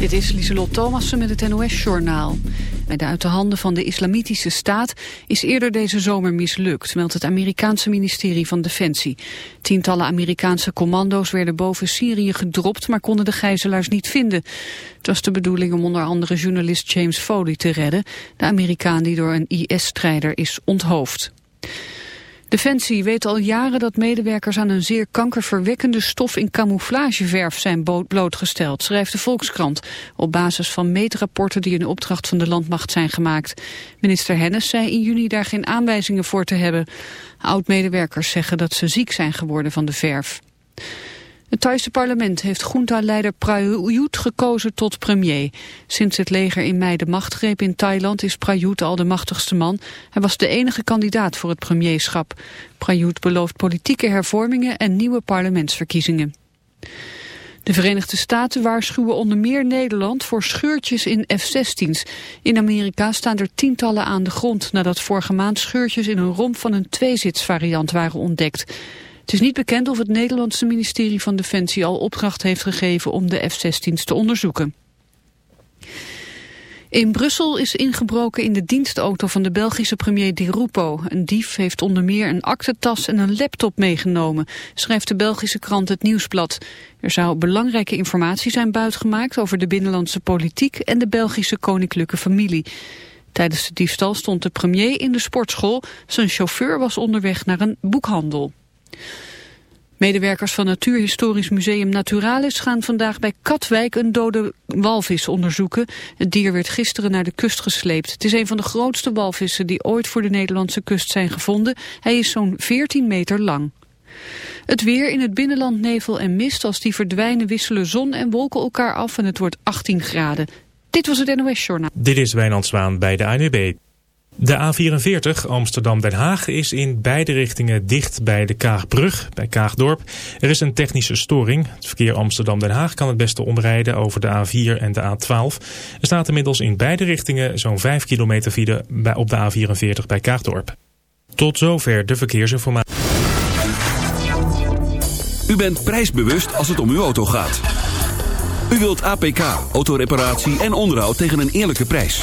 Dit is Lieselot Thomassen met het NOS-journaal. Bij de uit de handen van de islamitische staat is eerder deze zomer mislukt, meldt het Amerikaanse ministerie van Defensie. Tientallen Amerikaanse commando's werden boven Syrië gedropt, maar konden de gijzelaars niet vinden. Het was de bedoeling om onder andere journalist James Foley te redden, de Amerikaan die door een IS-strijder is onthoofd. Defensie weet al jaren dat medewerkers aan een zeer kankerverwekkende stof in camouflageverf zijn blootgesteld, schrijft de Volkskrant, op basis van meetrapporten die in opdracht van de landmacht zijn gemaakt. Minister Hennis zei in juni daar geen aanwijzingen voor te hebben. Oud-medewerkers zeggen dat ze ziek zijn geworden van de verf. Het Thaise parlement heeft junta-leider Prayut gekozen tot premier. Sinds het leger in mei de macht greep in Thailand is Prayut al de machtigste man. Hij was de enige kandidaat voor het premierschap. Prayut belooft politieke hervormingen en nieuwe parlementsverkiezingen. De Verenigde Staten waarschuwen onder meer Nederland voor scheurtjes in F-16's. In Amerika staan er tientallen aan de grond nadat vorige maand scheurtjes in een romp van een tweezitsvariant waren ontdekt. Het is niet bekend of het Nederlandse ministerie van Defensie al opdracht heeft gegeven om de F-16's te onderzoeken. In Brussel is ingebroken in de dienstauto van de Belgische premier Di Rupo. Een dief heeft onder meer een aktentas en een laptop meegenomen, schrijft de Belgische krant Het Nieuwsblad. Er zou belangrijke informatie zijn buitgemaakt over de binnenlandse politiek en de Belgische koninklijke familie. Tijdens de diefstal stond de premier in de sportschool. Zijn chauffeur was onderweg naar een boekhandel. Medewerkers van Natuurhistorisch Museum Naturalis gaan vandaag bij Katwijk een dode walvis onderzoeken. Het dier werd gisteren naar de kust gesleept. Het is een van de grootste walvissen die ooit voor de Nederlandse kust zijn gevonden. Hij is zo'n 14 meter lang. Het weer in het binnenland nevel en mist. Als die verdwijnen wisselen zon en wolken elkaar af en het wordt 18 graden. Dit was het NOS Journaal. Dit is Wijnand Zwaan bij de ANWB. De A44 Amsterdam-Den Haag is in beide richtingen dicht bij de Kaagbrug, bij Kaagdorp. Er is een technische storing. Het verkeer Amsterdam-Den Haag kan het beste omrijden over de A4 en de A12. Er staat inmiddels in beide richtingen zo'n 5 kilometer file op de A44 bij Kaagdorp. Tot zover de verkeersinformatie. U bent prijsbewust als het om uw auto gaat. U wilt APK, autoreparatie en onderhoud tegen een eerlijke prijs.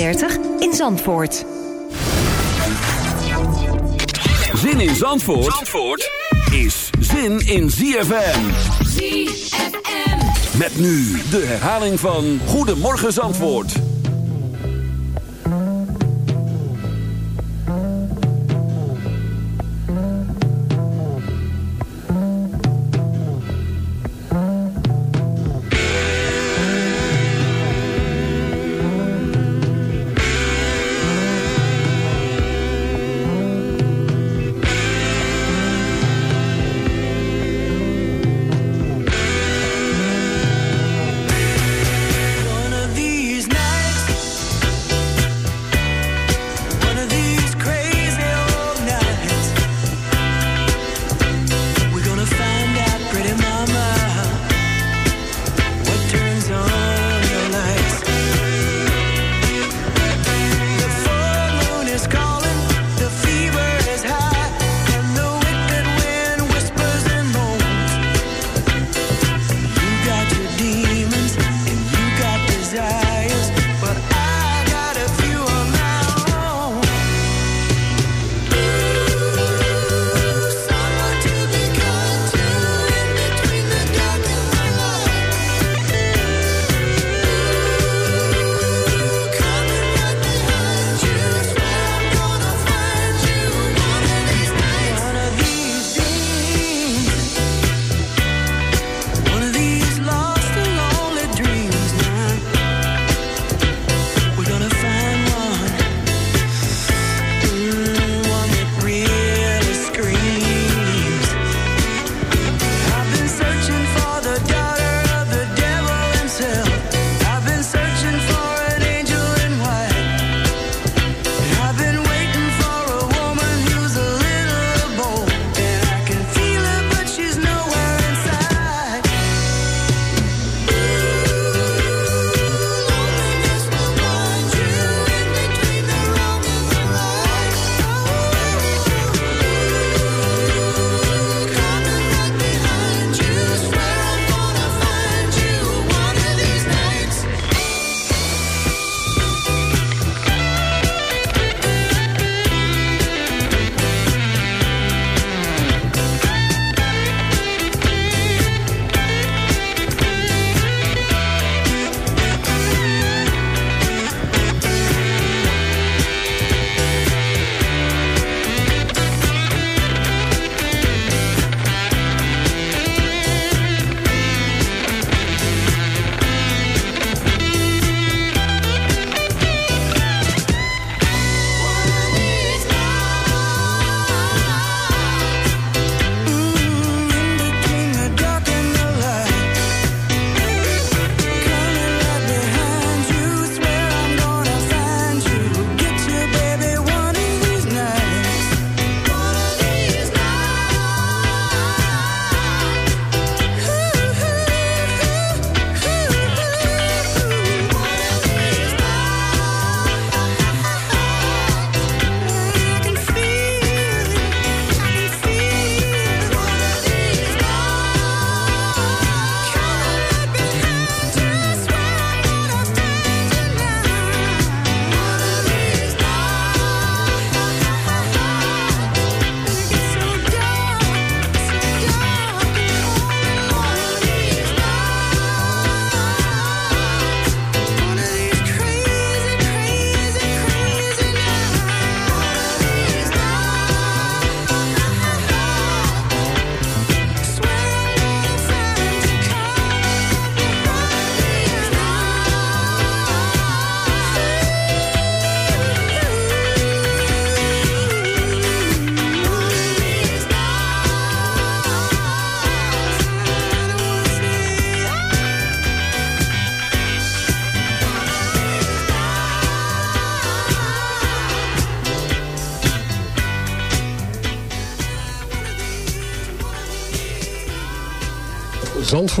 in Zandvoort. Zin in Zandvoort, Zandvoort is zin in ZFM. ZFM. Met nu de herhaling van Goedemorgen Zandvoort.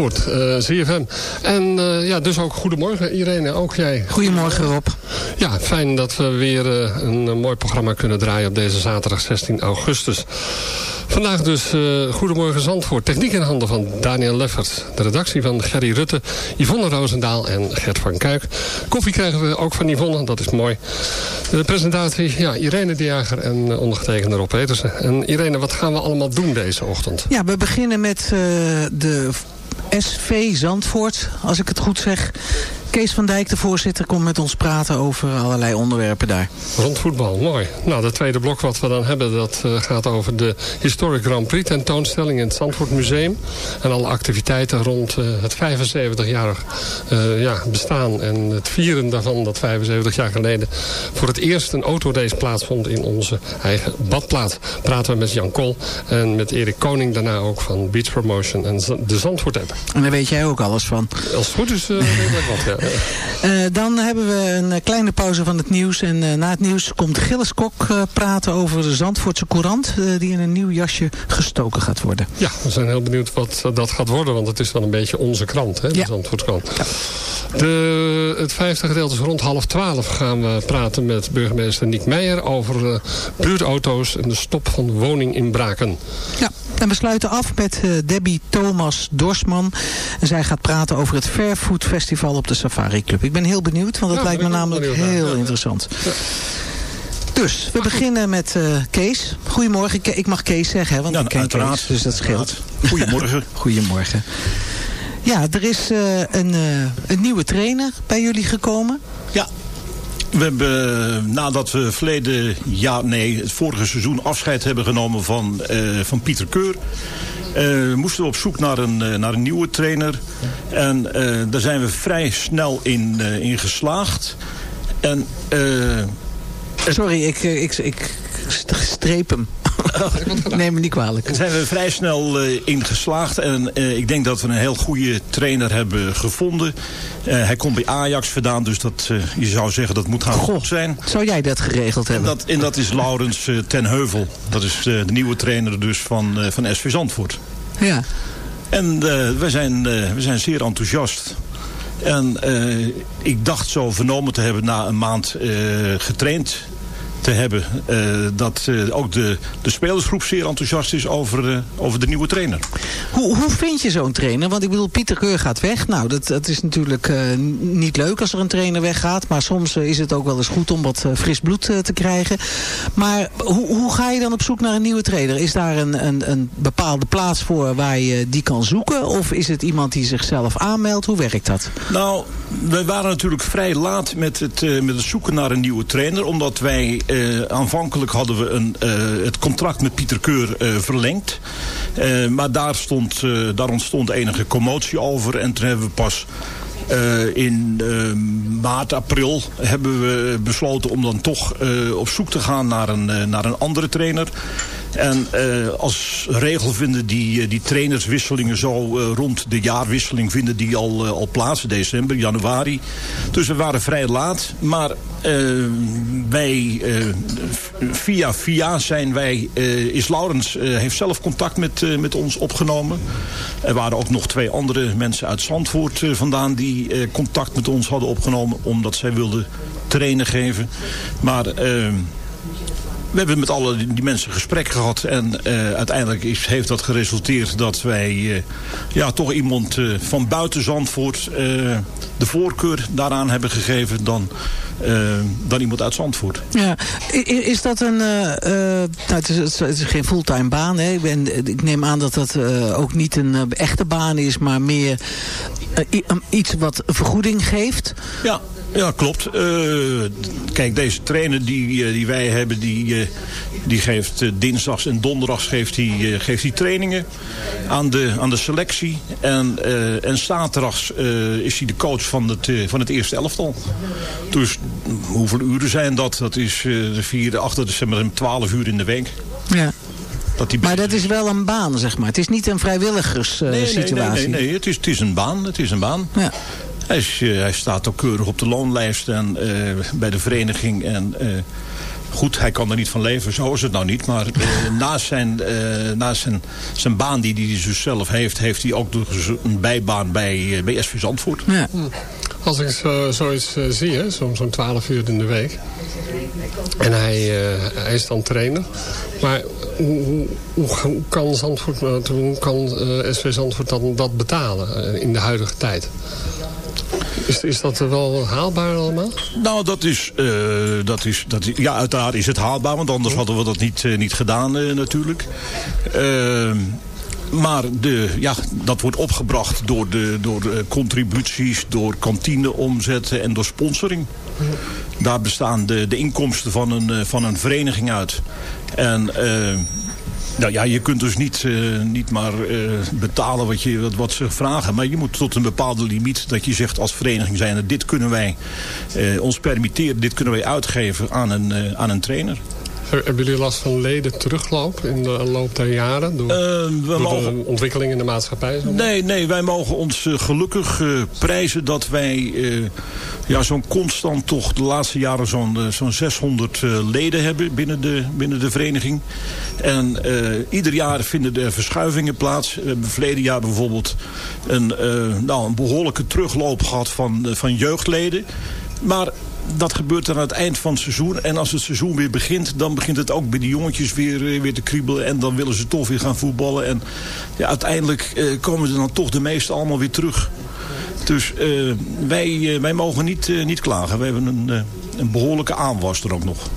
Zandvoort, eh ZFM. En eh, ja, dus ook goedemorgen Irene, ook jij. Goedemorgen Rob. Ja, fijn dat we weer eh, een, mooi programma kunnen draaien op deze zaterdag 16 augustus. Vandaag dus Goedemorgen Zandvoort. Techniek in handen van Daniel Leffert. De redactie van Gerry Rutte, Yvonne Roosendaal en Gert van Kuik. Koffie krijgen we ook van Yvonne, dat is mooi. De presentatie, ja, Irene de Jager en uh, ondergetekende Rob Petersen. En Irene, wat gaan we allemaal doen deze ochtend? Ja, we beginnen met uh, de SV Zandvoort, als ik het goed zeg. Kees van Dijk, de voorzitter, komt met ons praten over allerlei onderwerpen daar. Rond voetbal, mooi. Nou, het tweede blok wat we dan hebben, dat uh, gaat over de Historic Grand Prix tentoonstelling in het Zandvoort Museum. En alle activiteiten rond uh, het 75-jarig uh, ja, bestaan en het vieren daarvan dat 75 jaar geleden voor het eerst een autorace plaatsvond in onze eigen badplaats. Praten we met Jan Kool en met Erik Koning daarna ook van Beach Promotion en de Zandvoort app. En daar weet jij ook alles van. Als het goed is, weet ik wat, ja. Uh, dan hebben we een kleine pauze van het nieuws. En uh, na het nieuws komt Gilles Kok uh, praten over de Zandvoortse Courant. die in een nieuw jasje gestoken gaat worden. Ja, we zijn heel benieuwd wat dat gaat worden. Want het is wel een beetje onze krant, hè, de ja. Zandvoortse krant. Ja. De, het vijfde gedeelte is rond half twaalf gaan we praten met burgemeester Niek Meijer... over buurtauto's en de stop van woninginbraken. Ja. En we sluiten af met uh, Debbie Thomas Dorsman. En zij gaat praten over het Fairfood Festival op de Safari Club. Ik ben heel benieuwd, want dat ja, lijkt me namelijk heel ja, interessant. Ja. Dus, we beginnen met uh, Kees. Goedemorgen. Ik mag Kees zeggen, hè, want ik ken uiteraard. Kees, dus dat scheelt. Goedemorgen. Goedemorgen. Ja, er is uh, een, een nieuwe trainer bij jullie gekomen. Ja, we hebben, nadat we verleden nee, het vorige seizoen afscheid hebben genomen van, uh, van Pieter Keur... Uh, moesten we op zoek naar een, naar een nieuwe trainer. En daar zijn we vrij snel in, in geslaagd. En, Sorry, ik, ik, ik streep hem. Neem me niet kwalijk. Daar zijn we vrij snel uh, in geslaagd. En uh, ik denk dat we een heel goede trainer hebben gevonden. Uh, hij komt bij Ajax vandaan, dus dat, je zou zeggen dat moet gaan Goh, goed zijn. Zou jij dat geregeld hebben? En dat, en dat is Laurens ten Heuvel. Dat is de nieuwe trainer dus van, van SV Zandvoort. Ja. En we, zijn, we zijn zeer enthousiast. En ik dacht zo vernomen te hebben na een maand getraind te hebben. Uh, dat uh, ook de, de spelersgroep zeer enthousiast is over, uh, over de nieuwe trainer. Hoe, hoe vind je zo'n trainer? Want ik bedoel, Pieter Keur gaat weg. Nou, dat, dat is natuurlijk niet leuk als er een trainer weggaat. Maar soms is het ook wel eens goed om wat fris bloed te krijgen. Maar hoe, hoe ga je dan op zoek naar een nieuwe trainer? Is daar een, een, een bepaalde plaats voor waar je die kan zoeken? Of is het iemand die zichzelf aanmeldt? Hoe werkt dat? Nou, wij waren natuurlijk vrij laat met het, met het zoeken naar een nieuwe trainer. Omdat wij uh, aanvankelijk hadden we een, uh, het contract met Pieter Keur uh, verlengd. maar daar, stond, daar ontstond enige commotie over. En toen hebben we pas in maart, april hebben we besloten om dan toch op zoek te gaan naar een, naar een andere trainer. En als regel vinden die, die trainerswisselingen zo rond de jaarwisseling vinden die al, al plaats, december, januari. Dus we waren vrij laat. Maar wij, via via zijn wij, is Laurens heeft zelf contact met, met ons opgenomen. Er waren ook nog twee andere mensen uit Zandvoort vandaan die contact met ons hadden opgenomen... omdat zij wilden trainen geven. Maar... We hebben met alle die mensen gesprek gehad. En uh, uiteindelijk is, heeft dat geresulteerd dat wij uh, ja, toch iemand uh, van buiten Zandvoort de voorkeur daaraan hebben gegeven dan, dan iemand uit Zandvoort. Ja, is dat een... nou, het, is, het is geen fulltime baan. Hè? Ik, ben, ik neem aan dat dat ook niet een echte baan is, maar meer iets wat vergoeding geeft. Ja, ja, klopt. Uh, kijk, deze trainer die, die wij hebben, die, uh, die geeft uh, dinsdags en donderdags geeft die, geeft die trainingen aan de, aan de selectie. En, en zaterdags is hij de coach van het, van het eerste elftal. Dus hoeveel uren zijn dat? Dat is de vierde, achter december, 12 uur in de week. Ja. Dat maar dat is wel een baan, zeg maar. Het is niet een vrijwilligerssituatie. Nee, nee, nee, nee, nee, Het, is, het is een baan. Het is een baan. Ja. Hij, is, uh, hij, staat ook keurig op de loonlijst en, uh, bij de vereniging. En uh, Goed, hij kan er niet van leven, zo is het nou niet. Maar eh, naast, zijn, eh, naast zijn, zijn baan die hij dus zelf heeft... heeft hij ook een bijbaan bij, eh, bij SV Zandvoort. Ja. Als ik zo, zoiets eh, zie, hè, zo'n 12 uur in de week. En hij, eh, hij is dan trainer. Maar hoe, hoe, hoe- kan, Zandvoort, eh, hoe kan eh, SV Zandvoort dan dat betalen eh, in de huidige tijd? Is, is dat wel haalbaar allemaal? Nou, dat is, eh, dat is, dat is... Ja, uiteraard is het haalbaar, want anders hadden we dat niet, eh, niet gedaan eh, natuurlijk. Ehm, maar de, ja, dat wordt opgebracht door, de, door de contributies, door kantineomzetten en door sponsoring. Daar bestaan de, de inkomsten van een, van een vereniging uit. En eh, nou ja, je kunt dus niet, eh, niet maar eh, betalen wat, je, wat, wat ze vragen. Maar je moet tot een bepaalde limiet dat je zegt als vereniging zijn... dit kunnen wij eh, ons permitteren, dit kunnen wij uitgeven aan een, aan een trainer. Hebben jullie last van leden terugloop in de loop der jaren? Door, Eh, we door mogen- de ontwikkeling in de maatschappij? Nee, nee, wij mogen ons eh, gelukkig eh, prijzen dat wij eh, ja, zo'n constant toch de laatste jaren zo'n zo'n 600 eh, leden hebben binnen de, binnen de vereniging. En ieder jaar vinden er verschuivingen plaats. We hebben verleden jaar bijvoorbeeld een, nou, een behoorlijke terugloop gehad van, van jeugdleden. Maar dat gebeurt dan aan het eind van het seizoen. En als het seizoen weer begint, dan begint het ook bij de jongetjes weer, eh, weer te kriebelen. En dan willen ze toch weer gaan voetballen. En ja, uiteindelijk eh, komen ze dan toch de meesten allemaal weer terug. Dus eh, wij, wij mogen niet, niet klagen. We hebben een, een behoorlijke aanwas er ook nog.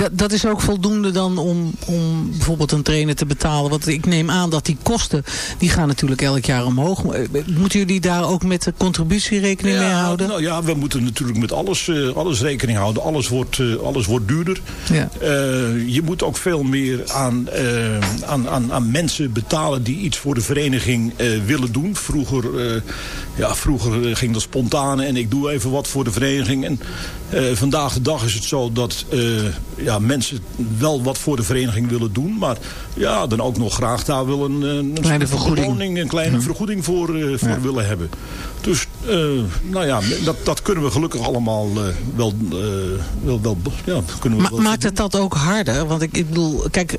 Dat, dat is ook voldoende dan om, om bijvoorbeeld een trainer te betalen. Want ik neem aan dat die kosten, die gaan natuurlijk elk jaar omhoog. Eh, Moeten jullie daar ook met de contributie rekening mee houden? Nou ja, we moeten natuurlijk met alles, eh, alles rekening houden. Alles wordt, eh, alles wordt duurder. Ja. Je moet ook veel meer aan, aan, aan, aan mensen betalen die iets voor de vereniging willen doen. Vroeger, ja, vroeger ging dat spontaan en ik doe even wat voor de vereniging. En vandaag de dag is het zo dat ja, mensen wel wat voor de vereniging willen doen. Maar ja, dan ook nog graag daar wel een, een Kleine vergoeding. een kleine vergoeding voor, eh, voor willen hebben. Dus eh, nou ja, dat, dat kunnen we gelukkig allemaal eh, wel, eh, wel, wel, ja, kunnen we Ma wel maakt het dat ook harder? Want ik, ik bedoel, kijk,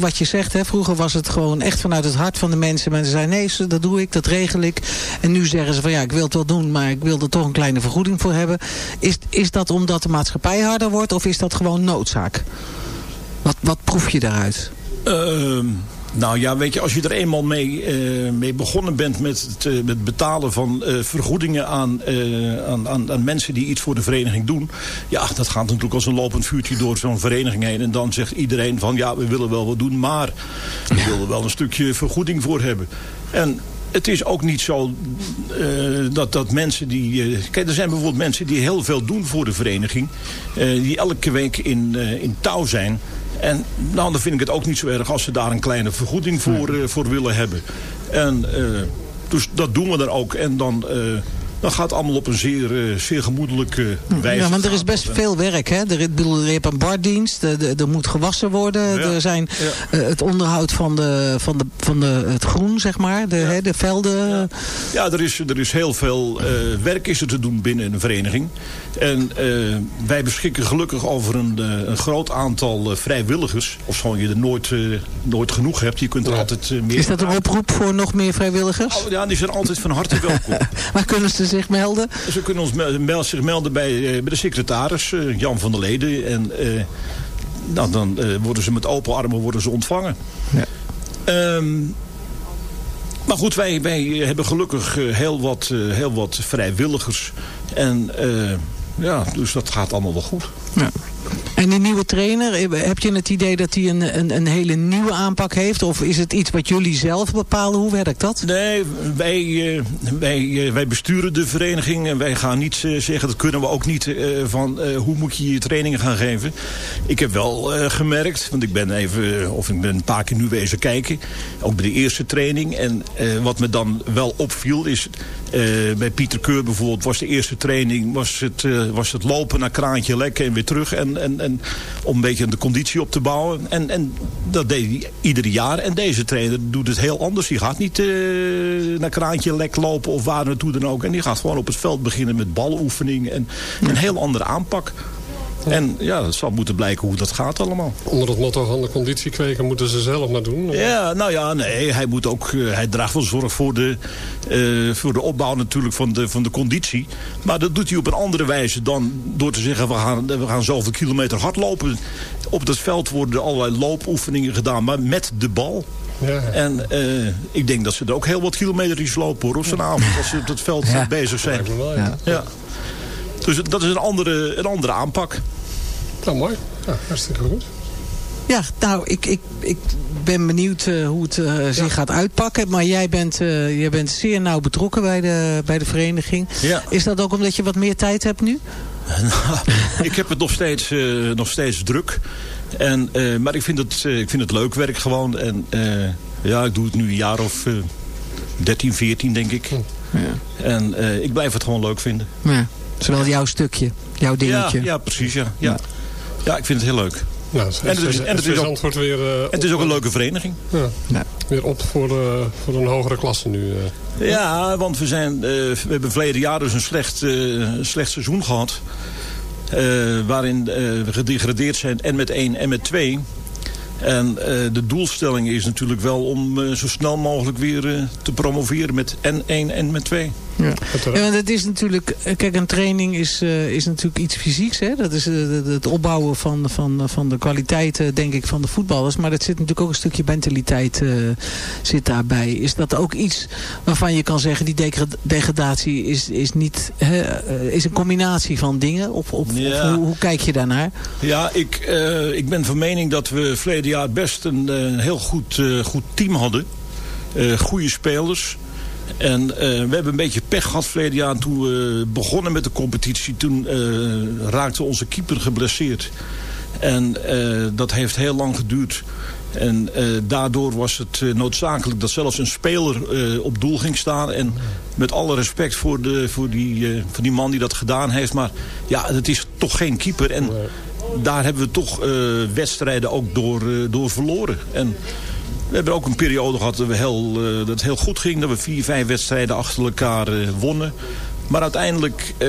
wat je zegt, hè, vroeger was het gewoon echt vanuit het hart van de mensen. Mensen zeiden, nee, dat doe ik, dat regel ik. En nu zeggen ze van, ja, ik wil het wel doen, maar ik wil er toch een kleine vergoeding voor hebben. Is, is dat omdat de maatschappij harder wordt of is dat gewoon noodzaak? Wat, wat proef je daaruit? Ehm, nou ja, weet je, als je er eenmaal mee, eh, mee begonnen bent met het, eh, met betalen van eh, vergoedingen aan, aan, aan, aan mensen die iets voor de vereniging doen. Ja, dat gaat natuurlijk als een lopend vuurtje door zo'n vereniging heen. En dan zegt iedereen van ja, we willen wel wat doen, maar we willen er wel een stukje vergoeding voor hebben. En het is ook niet zo eh, dat, dat mensen die... eh, kijk, er zijn bijvoorbeeld mensen die heel veel doen voor de vereniging. eh, die elke week in, in touw zijn. En nou, dan vind ik het ook niet zo erg als ze daar een kleine vergoeding voor, voor willen hebben. En dus dat doen we dan ook. En dan, dan gaat allemaal op een zeer, eh, zeer gemoedelijke wijze. Ja, want er is best dat, veel werk. Hè? Er, je hebt een bardienst, er, er- moet gewassen worden. Ja. Er zijn eh, het onderhoud van, de, van, de, van de, het groen, zeg maar. De, hè, de velden. Ja, er is, er is heel veel eh, werk is er te doen binnen een vereniging. En eh, wij beschikken gelukkig over een, eh, een groot aantal eh, vrijwilligers. Ofschoon je er nooit, eh, nooit genoeg hebt. Je kunt er altijd eh, meer... Is dat een oproep voor nog meer vrijwilligers? Oh, ja, die zijn altijd van harte welkom. Waar kunnen ze zich melden? Ze kunnen ons mel- mel- zich melden bij, eh, bij de secretaris, eh, Jan van der Leden. En eh, nou, dan eh, worden ze met open armen worden ze ontvangen. Ja. Ehm, maar goed, wij, wij hebben gelukkig heel, wat, eh, heel wat vrijwilligers. En eh, ja, dus dat gaat allemaal wel goed. Ja. En die nieuwe trainer, eh, heb je het idee dat hij een, een, een hele nieuwe aanpak heeft? Of is het iets wat jullie zelf bepalen? Hoe werkt dat? Nee, wij, eh, wij, eh, wij besturen de vereniging en wij gaan niet zeggen, dat kunnen we ook niet, van hoe moet je je trainingen gaan geven. Ik heb wel gemerkt, want ik ben even, of ik ben een paar keer nu wezen kijken, ook bij de eerste training. En wat me dan wel opviel is, bij Pieter Keur bijvoorbeeld was de eerste training, was het, was het lopen naar kraantje lekken en weer terug. En, en, en om een beetje de conditie op te bouwen. En, en dat deed hij ieder jaar. En deze trainer doet het heel anders. Die gaat niet eh, naar kraantje lek lopen of waar naartoe dan ook. En die gaat gewoon op het veld beginnen met baloefening. En een heel andere aanpak. En ja, het zal moeten blijken hoe dat gaat allemaal. Onder het motto van de conditiekweken moeten ze zelf maar doen. Ja, nou ja, nee, hij, moet ook, eh, hij draagt wel zorg voor de, eh, voor de opbouw natuurlijk van de, van de conditie. Maar dat doet hij op een andere wijze dan door te zeggen... we gaan, we gaan zoveel kilometer hardlopen. Op dat veld worden allerlei loopoefeningen gedaan, maar met de bal. Ja. En eh, ik denk dat ze er ook heel wat kilometers lopen hoor, op zo'n avond als ze op dat veld Ja. bezig zijn. Ja. Dus dat is een andere, een andere aanpak. Nou, mooi. Ja, hartstikke goed. Ja, nou, ik, ik, ik ben benieuwd eh, hoe het eh, zich gaat uitpakken. Maar jij bent, eh, jij bent zeer nauw betrokken bij de, bij de vereniging. Ja. Is dat ook omdat je wat meer tijd hebt nu? ik heb het nog steeds, eh, nog steeds druk. En, eh, maar ik vind, het, eh, ik vind het leuk werk gewoon. En eh, ja, ik doe het nu een jaar of eh 13, 14 denk ik. Ja. En eh, ik blijf het gewoon leuk vinden. Ja. Zowel jouw stukje, jouw Ja, dingetje. ja, precies. Ja. Ja. ja, ik vind het heel leuk. Nou, En het is- en het is ook- weer, eh, En het is ook een leuke vereniging. ja, Ja. weer op voor, eh, voor een hogere klasse nu. eh. Ja, want we, zijn, eh, we hebben verleden jaar dus een slecht, eh, slecht seizoen gehad. Eh, waarin eh, we gedegradeerd zijn en met 1 en met 2. En eh, de doelstelling is natuurlijk wel om zo snel mogelijk weer eh, te promoveren met en 1 en met 2. Ja. Ja, want het is natuurlijk, kijk, een training is, eh, is natuurlijk iets fysieks. Hè? Dat is eh, het- opbouwen van, van, van de kwaliteiten, denk ik, van de voetballers. Maar dat zit natuurlijk ook een stukje mentaliteit eh, zit daarbij. Is dat ook iets waarvan je kan zeggen, die degra- degradatie is, is niet, hè, is een combinatie van dingen? Of, of, hoe, hoe kijk je daarnaar? Ja, ik, eh, ik ben van mening dat we verleden jaar best een, een heel goed, eh, goed team hadden. Eh goede spelers. En eh, we hebben een beetje pech gehad verleden jaar. Toen we begonnen met de competitie, toen eh, raakte onze keeper geblesseerd. En eh, dat heeft heel lang geduurd. En daardoor was het noodzakelijk dat zelfs een speler op doel ging staan. En met alle respect voor, de, voor, die, voor die man die dat gedaan heeft. Maar ja, het is toch geen keeper. En daar hebben we toch wedstrijden ook door, door verloren. En we hebben ook een periode gehad dat, we heel, eh, dat het heel goed ging. Dat we vier, vijf wedstrijden achter elkaar eh, wonnen. Maar uiteindelijk eh,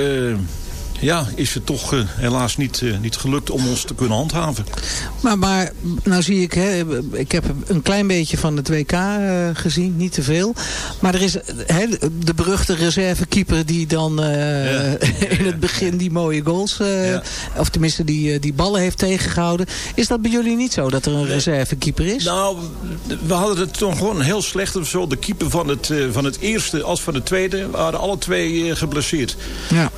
ja, is het toch eh, helaas niet, eh, niet gelukt om ons te kunnen handhaven. Maar, maar nou zie ik, hè, ik heb een klein beetje van het WK eh, gezien, niet te veel. Maar er is hè, de beruchte reservekeeper die dan in het begin die mooie goals, Ja. of tenminste die, die ballen heeft tegengehouden. Is dat bij jullie niet zo, dat er een reservekeeper is? Nou, we hadden het toen gewoon heel slecht of zo. De keeper van het, van het eerste als van het tweede waren alle twee geblesseerd. Ja.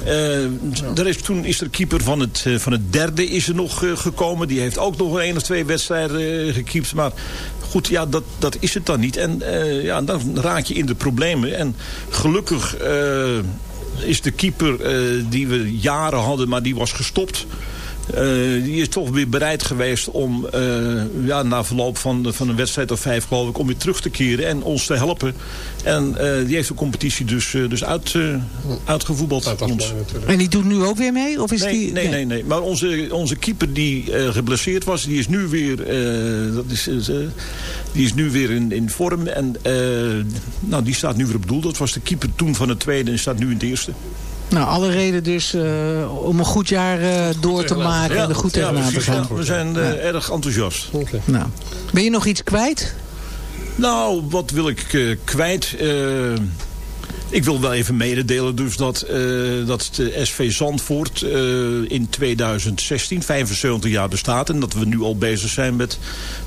Eh, toen is er keeper van het, eh, van het derde is er nog eh, gekomen. Die heeft ook nog één of twee wedstrijden uh, gekiept. Maar goed, ja, dat, dat is het dan niet. En eh, ja, dan raak je in de problemen. En gelukkig eh, is de keeper eh, die we jaren hadden, maar die was gestopt. Eh, die is toch weer bereid geweest om eh, ja, na verloop van, van een wedstrijd of vijf geloof ik, om weer terug te keren en ons te helpen. En eh, die heeft de competitie dus, eh, dus uit, eh, uitgevoetbald. Uit ons. En die doet nu ook weer mee? Of is Nee, die, nee, nee, nee. Maar onze, onze keeper die eh, geblesseerd was, die is nu weer, eh, dat is, eh, die is nu weer in, in vorm. En eh, nou, die staat nu weer op doel. Dat was de keeper toen van het tweede en staat nu in het eerste. Nou, alle reden dus eh, om een goed jaar eh, door te maken en er goed tegenaan te gaan. ja. We zijn eh, erg enthousiast. Oké. Nou, ben je nog iets kwijt? Nou, wat wil ik eh, kwijt? Eh, ik wil wel even mededelen dus dat, eh, dat de SV Zandvoort eh, in 2016 75 jaar bestaat. En dat we nu al bezig zijn met,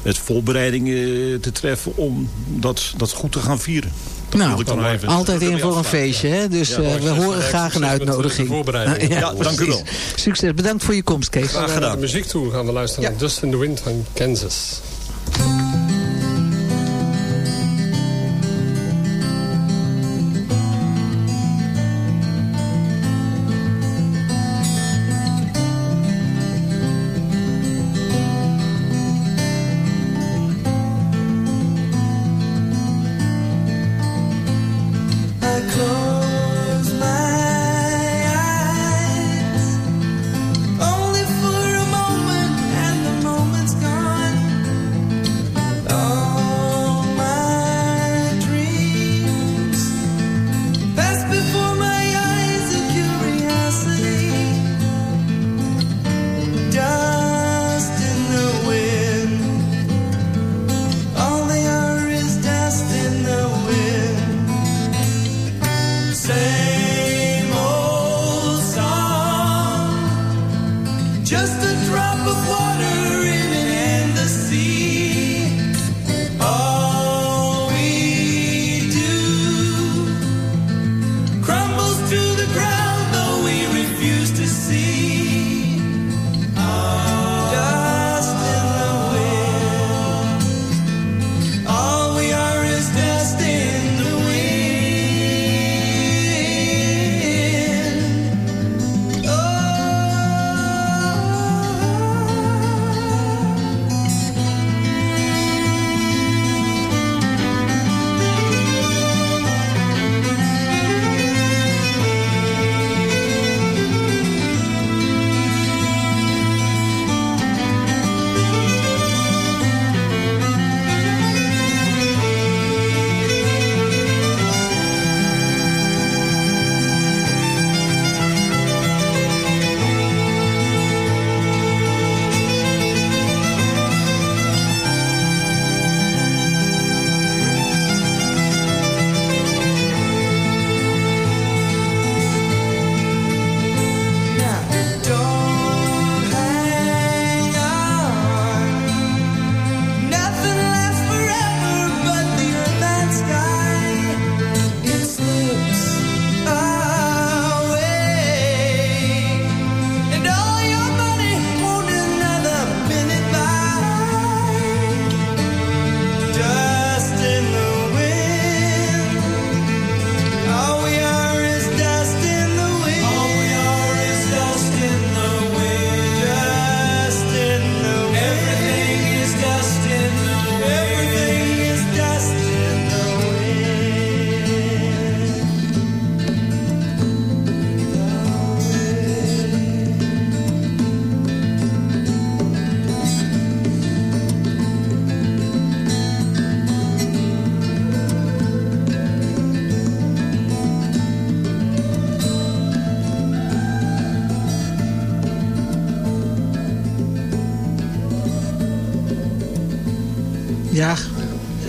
met voorbereidingen te treffen om dat, dat goed te gaan vieren. Dat Nou, wilde ik dan even. Altijd in voor een feestje, hè? Dus Ja, eh, we horen graag een eh, uitnodiging. Ja, dank u wel. Succes, bedankt voor je komst, Kees. Graag Naar gedaan. de muziek toe gaan we luisteren Ja. naar Dust in the Wind van Kansas.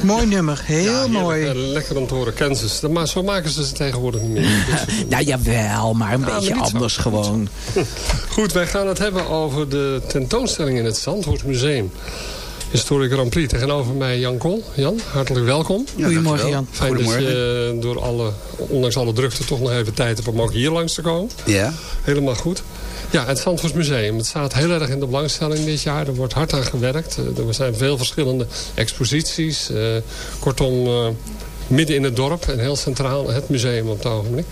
Mooi nummer. Heel Ja, mooi. eh, lekker om te horen, Kansas. Maar zo maken ze ze tegenwoordig niet meer. Nou jawel, maar een Ja, maar beetje zo. anders gewoon. Goed, wij gaan het hebben over de tentoonstelling in het Zandvoort Museum. Historic Grand Prix. Tegenover mij Jan Kool. Jan, hartelijk welkom. Goedemorgen Jan. Fijn dat je eh, door alle, ondanks alle drukte toch nog even tijd hebt om ook hier langs te komen. Ja. Helemaal goed. Ja, het Zandvoort Museum. Het staat heel erg in de belangstelling dit jaar. Er wordt hard aan gewerkt. Eh, Er zijn veel verschillende exposities. Eh, kortom, eh, midden in het dorp en heel centraal het museum op het ogenblik.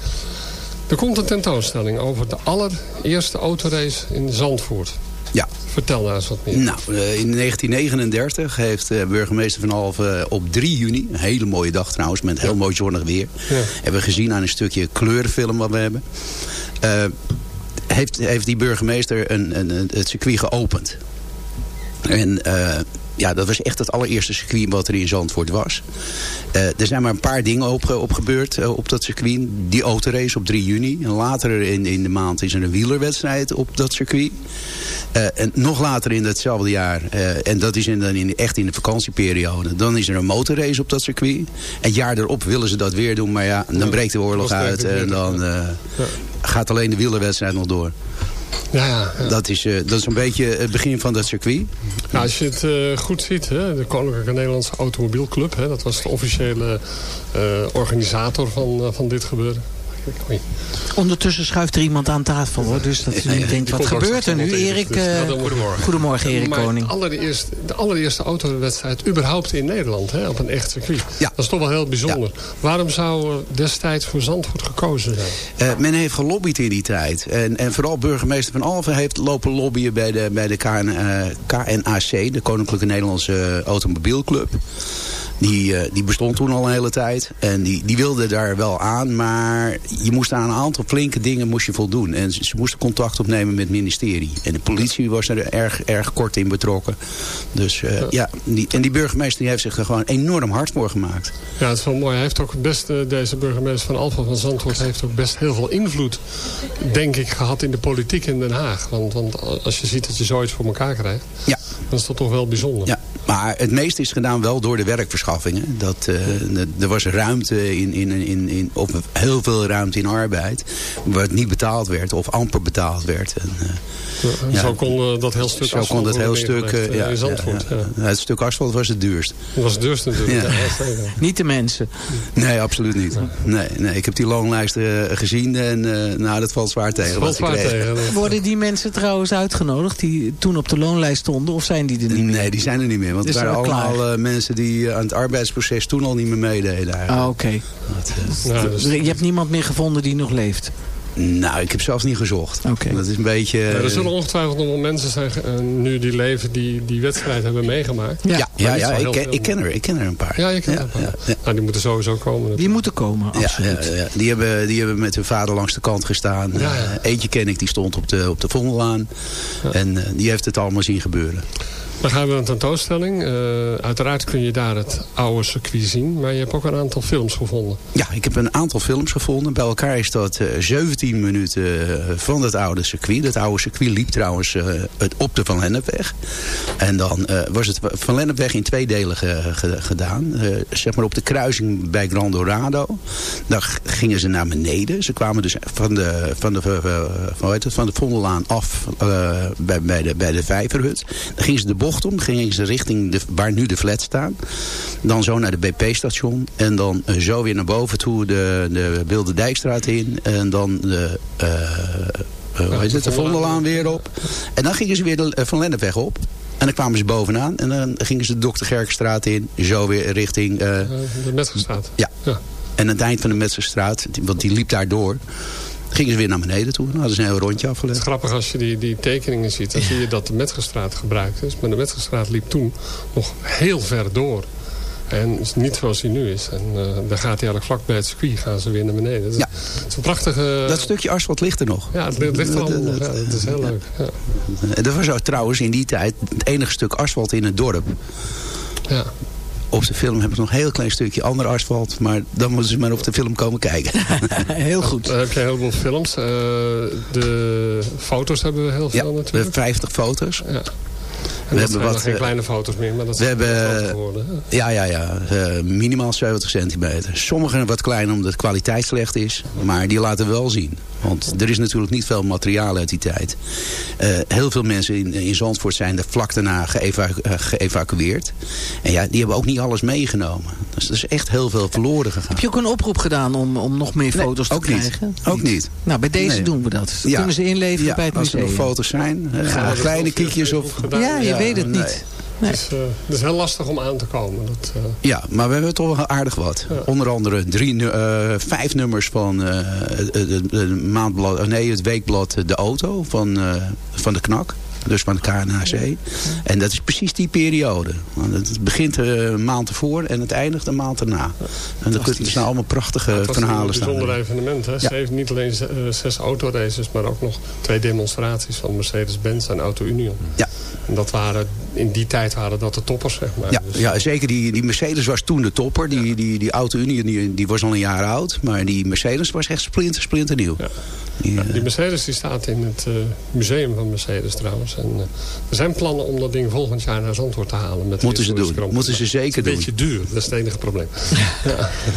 Er komt een tentoonstelling over de allereerste autorace in Zandvoort. Ja. Vertel daar eens wat meer. Nou, in 1939 heeft burgemeester Van Alphen op 3 juni... een hele mooie dag trouwens, met heel mooi zonnig weer... hebben we gezien aan een stukje kleurenfilm wat we hebben... heeft, heeft die burgemeester een, een, het circuit geopend. En eh, ja, dat was echt het allereerste circuit wat er in Zandvoort was. Eh, er zijn maar een paar dingen op, op gebeurd eh, op dat circuit. Die autorace op 3 juni. En later in, in de maand is er een wielerwedstrijd op dat circuit. Eh, en nog later in datzelfde jaar, eh, en dat is in, dan in, echt in de vakantieperiode... dan is er een motorrace op dat circuit. En het jaar erop willen ze dat weer doen, maar ja, dan breekt de oorlog uit... en dan eh, gaat alleen de wielerwedstrijd nog door. Ja, ja, ja. Dat, is, eh, dat is een beetje het begin van dat circuit. Nou, als je het eh, goed ziet, hè, de Koninklijke Nederlandse Automobielclub... Hè, dat was de officiële eh, organisator van, van dit gebeuren. Oei. Ondertussen schuift er iemand aan tafel hoor. Dus dat u denkt, wat gebeurt er nu? Erik, Dus, eh, dan- goedemorgen Erik maar Koning. Allereerst, de allereerste autowedstrijd überhaupt in Nederland, hè, op een echt circuit. Ja. Dat is toch wel heel bijzonder. Waarom zou er destijds voor Zandvoort gekozen zijn? Eh, men heeft gelobbyd in die tijd. En, en vooral burgemeester Van Alphen heeft lopen lobbyen bij de, bij de KN, eh, KNAC, de Koninklijke Nederlandse Automobielclub. Die, eh, die bestond toen al een hele tijd. En die, die wilde daar wel aan. Maar je moest aan een aantal flinke dingen moest je voldoen. En ze, ze moesten contact opnemen met het ministerie. En de politie was er erg, erg kort in betrokken. Dus eh, ja, die, en die burgemeester die heeft zich er gewoon enorm hard voor gemaakt. Ja, het is wel mooi. Hij heeft ook best, eh, deze burgemeester van Alphen van Zandvoort... heeft ook best heel veel invloed, denk ik, gehad in de politiek in Den Haag. Want, want als je ziet dat je zoiets voor elkaar krijgt... Ja. dan is dat toch wel bijzonder. Ja, maar het meeste is gedaan wel door de werkverschaffingen. Dat, eh, er was ruimte in, in, in, in, of heel veel ruimte in arbeid. Wat niet betaald werd of amper betaald werd. En, eh, Ja, ja, Zo kon eh, dat heel stuk zo kon dat heel stuk... ja, in Zandvoort. ja, Ja, ja. Het stuk asfalt was het duurst. Dat was het duurste natuurlijk. Ja. Ja. zeker. Niet de mensen. Nee, absoluut niet. Nee, nee, ik heb die loonlijsten eh, gezien en eh, nou, dat valt zwaar tegen. Valt zwaar tegen. Worden die mensen trouwens uitgenodigd die toen op de loonlijst stonden? Of zijn die er niet meer? Nee, die zijn er niet meer. Want het waren allemaal eh, mensen die eh, aan het arbeidsproces toen al niet meer meededen. Ah, oké. Eh, Ja, dus- Je hebt niemand meer gevonden die nog leeft? nou, ik heb zelfs niet gezocht. Oké. Dat is een beetje... Ja, er zullen ongetwijfeld nog wel mensen zijn nu die leven die die wedstrijd hebben meegemaakt. Ja, ja, ik, ken, ik, ken er, ik ken er een paar. Ja, je kent ja, er een paar. ja. Nou, die moeten sowieso komen. Die moeten komen, Ja, absoluut. ja, ja. Die, hebben, die hebben met hun vader langs de kant gestaan. Ja, ja. Eh, eentje ken ik, die stond op de, op de Vondellaan. En eh, die heeft het allemaal zien gebeuren. Dan gaan we een tentoonstelling. Eh, uiteraard kun je daar het oude circuit zien. Maar je hebt ook een aantal films gevonden. Ja, ik heb een aantal films gevonden. Bij elkaar is dat eh, 17 minuten eh, van het oude circuit. Het oude circuit liep trouwens eh, het op de Van Lennepweg. En dan eh, was het Van Lennepweg in twee delen ge- ge- gedaan. Eh, zeg maar op de kruising bij Grand Dorado. Daar gingen ze naar beneden. Ze kwamen dus van de, van de, eh, van, het, van de Vondellaan af eh, bij, bij, de, bij de Vijverhut. Dan gingen ze de bocht om. Gingen ze richting de, waar nu de flats staan. Dan zo naar de BP-station. En dan eh, zo weer naar boven toe de, de Wilde Dijkstraat in. En dan de, hoe heet het, de Vondellaan weer op. En dan gingen ze weer de Van Lennepweg op. En dan kwamen ze bovenaan. En dan gingen ze de Dokter Gerkenstraat in. Zo weer richting... de Metgestraat. ja. Ja. En aan het eind van de Metzgerstraat, die- want die liep daar door... gingen ze weer naar beneden toe. Dan hadden ze een heel rondje Het is afgelegd. grappig als je die, die tekeningen ziet. Dan zie je dat de Metgestraat gebruikt is. Maar de Metgestraat liep toen nog heel ver door. En is niet zoals hij nu is. En eh, dan gaat hij eigenlijk vlak bij het circuit gaan ze weer naar beneden. Het is, Ja. het is een prachtige... Dat stukje asfalt ligt er nog. Ja, het ligt er allemaal nog. Ja, Dat- het is heel leuk. Ja. En dat was ook trouwens in die tijd het enige stuk asfalt in het dorp. Ja. Op de film hebben ze nog een heel klein stukje ander asfalt. Maar dan moeten ze maar op de film komen kijken. Heel goed. Dan heb je een heleboel films. Eh, de foto's hebben we heel Ja, veel we hebben natuurlijk. 50 foto's. Ja. En We hebben wat, geen eh, kleine foto's meer, maar dat we hebben- geworden. Ja, ja, ja. eh, minimaal 70 centimeter. Sommige wat kleiner omdat de kwaliteit slecht is. Maar die laten we wel zien. Want er is natuurlijk niet veel materiaal uit die tijd. Eh, heel veel mensen in, in Zandvoort zijn er vlak daarna geëvacu- geëvacueerd. En ja, die hebben ook niet alles meegenomen. Dus er is echt heel veel verloren gegaan. Heb je ook een oproep gedaan om, om nog meer Nee, foto's te ook niet. krijgen? Ook niet. Nou, bij deze Nee. doen we dat. Ja. kunnen ze inleveren Ja, bij het als er museum. nog foto's zijn. Ja, kleine kiekjes of... Ja, Ja, weet het nee. niet. Nee. Het, is, eh, het is heel lastig om aan te komen. Dat, eh, Ja, maar we hebben toch wel aardig wat. Ja. Onder andere drie, eh, vijf nummers van het, het- het maandblad, nee, het weekblad De Auto van, van de KNAK. Dus van de KNHC. En dat is precies die periode. Want Het begint een maand ervoor en het eindigt een maand erna. En dan kunnen staan allemaal prachtige het was een verhalen staan. bijzonder evenement. Hè? Ze heeft niet alleen zes autoraces, maar ook nog twee demonstraties van Mercedes-Benz en Auto Union. Ja. En dat waren, in die tijd waren dat de toppers, zeg maar. Ja, Dus, ja, zeker. Die, die Mercedes was toen de topper. Die, die, die Auto-Unie die, die was al een jaar oud. Maar die Mercedes was echt splinter, splinter nieuw. Ja. Die, Ja, die Mercedes die staat in het eh, museum van Mercedes trouwens. En, eh, er zijn plannen om dat ding volgend jaar naar Zandvoort te halen. Met Moeten ze doen. Moeten ze zeker Het is doen. een beetje duur, dat is het enige probleem.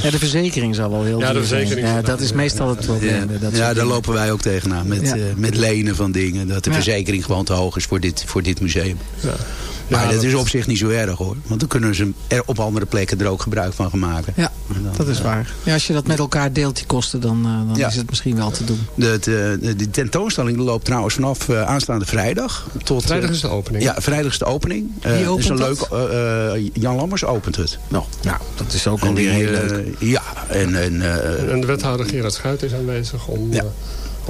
Ja, de verzekering zal wel heel Ja, de duur zijn. verzekering Ja, dat is meestal het probleem. Ja, dat daar dingen. lopen wij ook tegenaan. Met, Ja. eh, met lenen van dingen. Dat de Ja. verzekering gewoon te hoog is voor dit, voor dit museum. Ja. Maar Ja, dat, dat- is op zich niet zo erg hoor. Want dan kunnen ze er op andere plekken er ook gebruik van gaan maken. Ja, dan, dat is eh, waar. Ja, als je dat met elkaar deelt, die kosten, dan, eh, dan Ja. is het misschien wel te doen. De, de, de tentoonstelling loopt trouwens vanaf eh, aanstaande vrijdag. Tot, Vrijdag is de opening. Ja, vrijdag is de opening. Eh, Wie het is een opent leuk, Jan Lammers opent het. Nou, nou dat is ook alweer die, heel leuk. ja, en, en, eh, En de wethouder Gerard Schuit is aanwezig om... Ja.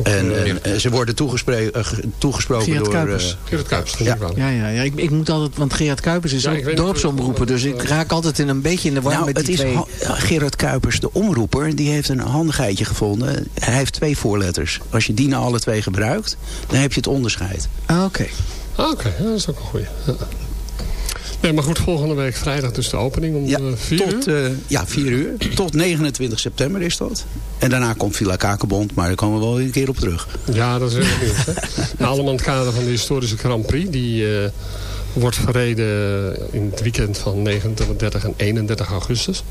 En, en, ze worden eh, ge- toegesproken Gerard door... Kuipers. eh, Gerard Kuipers, Ja. ja. Ja, ja, ja ik, ik moet altijd, want Gerard Kuipers is Ja, ook dorpsomroeper, dus ik raak altijd in een beetje in de war Nou, met het die is twee. Gerard Kuipers, de omroeper, die heeft een handigheidje gevonden. Hij heeft twee voorletters. Als je die nou alle twee gebruikt, dan heb je het onderscheid. Ah, Oké. Ah, Oké, dat is ook een goeie. Nee, maar goed, volgende week vrijdag dus de opening om Ja, eh, vier tot, uur. eh, ja, vier uur. Tot 29 september is dat. En daarna komt Villa Kakenbond, maar daar komen we wel weer een keer op terug. Ja, dat is heel nieuws. Nou, allemaal in het kader van de historische Grand Prix. Die eh, wordt verreden in het weekend van 29, 30 en 31 augustus.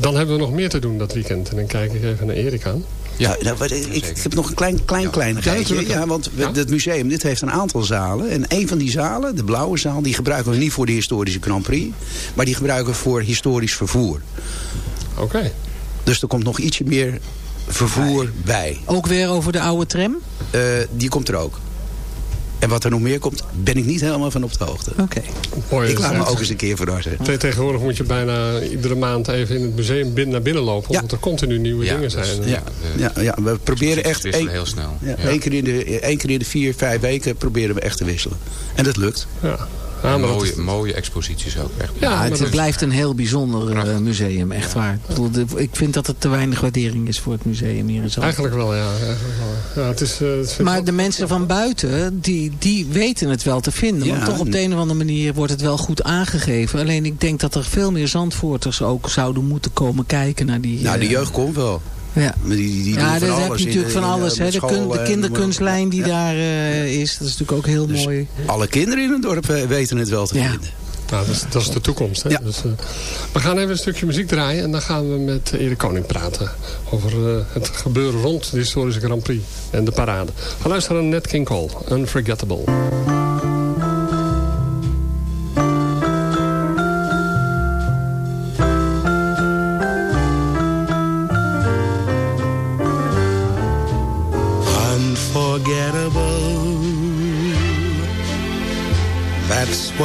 Dan hebben we nog meer te doen dat weekend. En dan kijk ik even naar Erik aan. Ja, nou, ik, ik heb nog een klein, klein, klein Ja, geitje. natuurlijk. Ja, want we- het museum dit heeft een aantal zalen. En een van die zalen, de blauwe zaal, die gebruiken we niet voor de historische Grand Prix. Maar die gebruiken we voor historisch vervoer. Oké. Dus er komt nog ietsje meer vervoer bij. Ook weer over de oude tram? Eh, die komt er ook. En wat er nog meer komt, ben ik niet helemaal van op de hoogte. Oké. Mooi. Ik laat me Dus, ook eens een keer verrassen. Te- Tegenwoordig moet je bijna iedere maand even in het museum naar binnen lopen. Ja. Omdat er continu nieuwe Ja, dingen zijn. Ja, ja, ja, we proberen echt wisselen één, heel snel. ja, Ja. één keer in de, één keer in de vier, vijf weken proberen we echt te wisselen. En dat lukt. Ja. Ja, maar dat mooie, is- mooie exposities ook. Echt. Ja, het is- blijft een heel bijzonder eh, museum, echt waar. Ik bedoel, de- Ik vind dat er te weinig waardering is voor het museum hier in Zandvoort. Eigenlijk wel, ja. Eigenlijk wel. ja het is, eh, het Maar wel- de mensen van buiten, die, die weten het wel te vinden. Ja. Want toch op de een of andere manier wordt het wel goed aangegeven. Alleen ik denk dat er veel meer Zandvoorters ook zouden moeten komen kijken naar die... Nou, de eh, jeugd komt wel. Ja, Maar Die, die, die ja, daar heb alles je natuurlijk de- van alles. Hè. De, kun- kinderkunstlijn die Ja. daar eh, is, dat is natuurlijk ook heel Dus mooi. Alle kinderen in het dorp eh, weten het wel te Ja. vinden. Nou, dat, is, dat is de toekomst. Hè? Ja. Dus, eh, we gaan even een stukje muziek draaien. En dan gaan we met Erik Koning praten. Over eh, het gebeuren rond de historische Grand Prix. En de parade. We luisteren naar Nat King Cole. Unforgettable. unforgettable.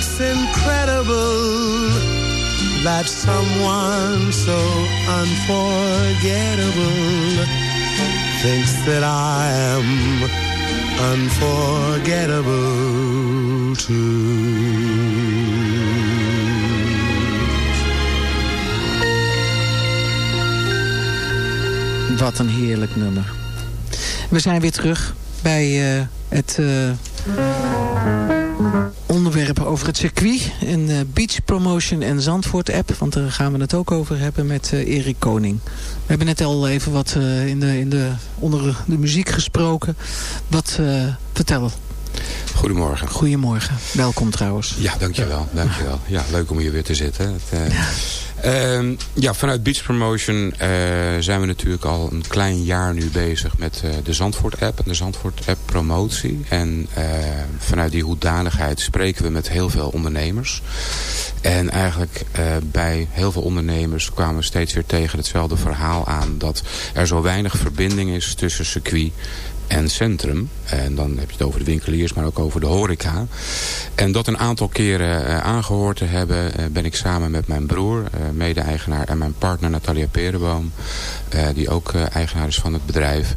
It's incredible that someone so unforgettable thinks that I am unforgettable too. Wat een heerlijk nummer. We zijn weer terug bij eh, het eh, onderwerp over het circuit. En eh, Beach Promotion en Zandvoort app. Want daar gaan we het ook over hebben met eh, Erik Koning. We hebben net al even wat eh, in de, in de, onder de muziek gesproken. Wat eh vertel. Goedemorgen. Goedemorgen. Welkom trouwens. Ja, dankjewel. dankjewel. Ja, leuk om hier weer te zitten. Het, eh, ehm, ja, vanuit Beach Promotion eh, zijn we natuurlijk al een klein jaar nu bezig met eh, de Zandvoort-app en de Zandvoort-app promotie. En eh, vanuit die hoedanigheid spreken we met heel veel ondernemers. En eigenlijk bij heel veel ondernemers kwamen we steeds weer tegen hetzelfde verhaal aan. Dat er zo weinig verbinding is tussen circuit en centrum. En dan heb je het over de winkeliers, maar ook over de horeca. En dat een aantal keren eh, aangehoord te hebben... eh, ben ik samen met mijn broer, eh, mede-eigenaar... en mijn partner Natalia Perenboom... die ook eigenaar is van het bedrijf...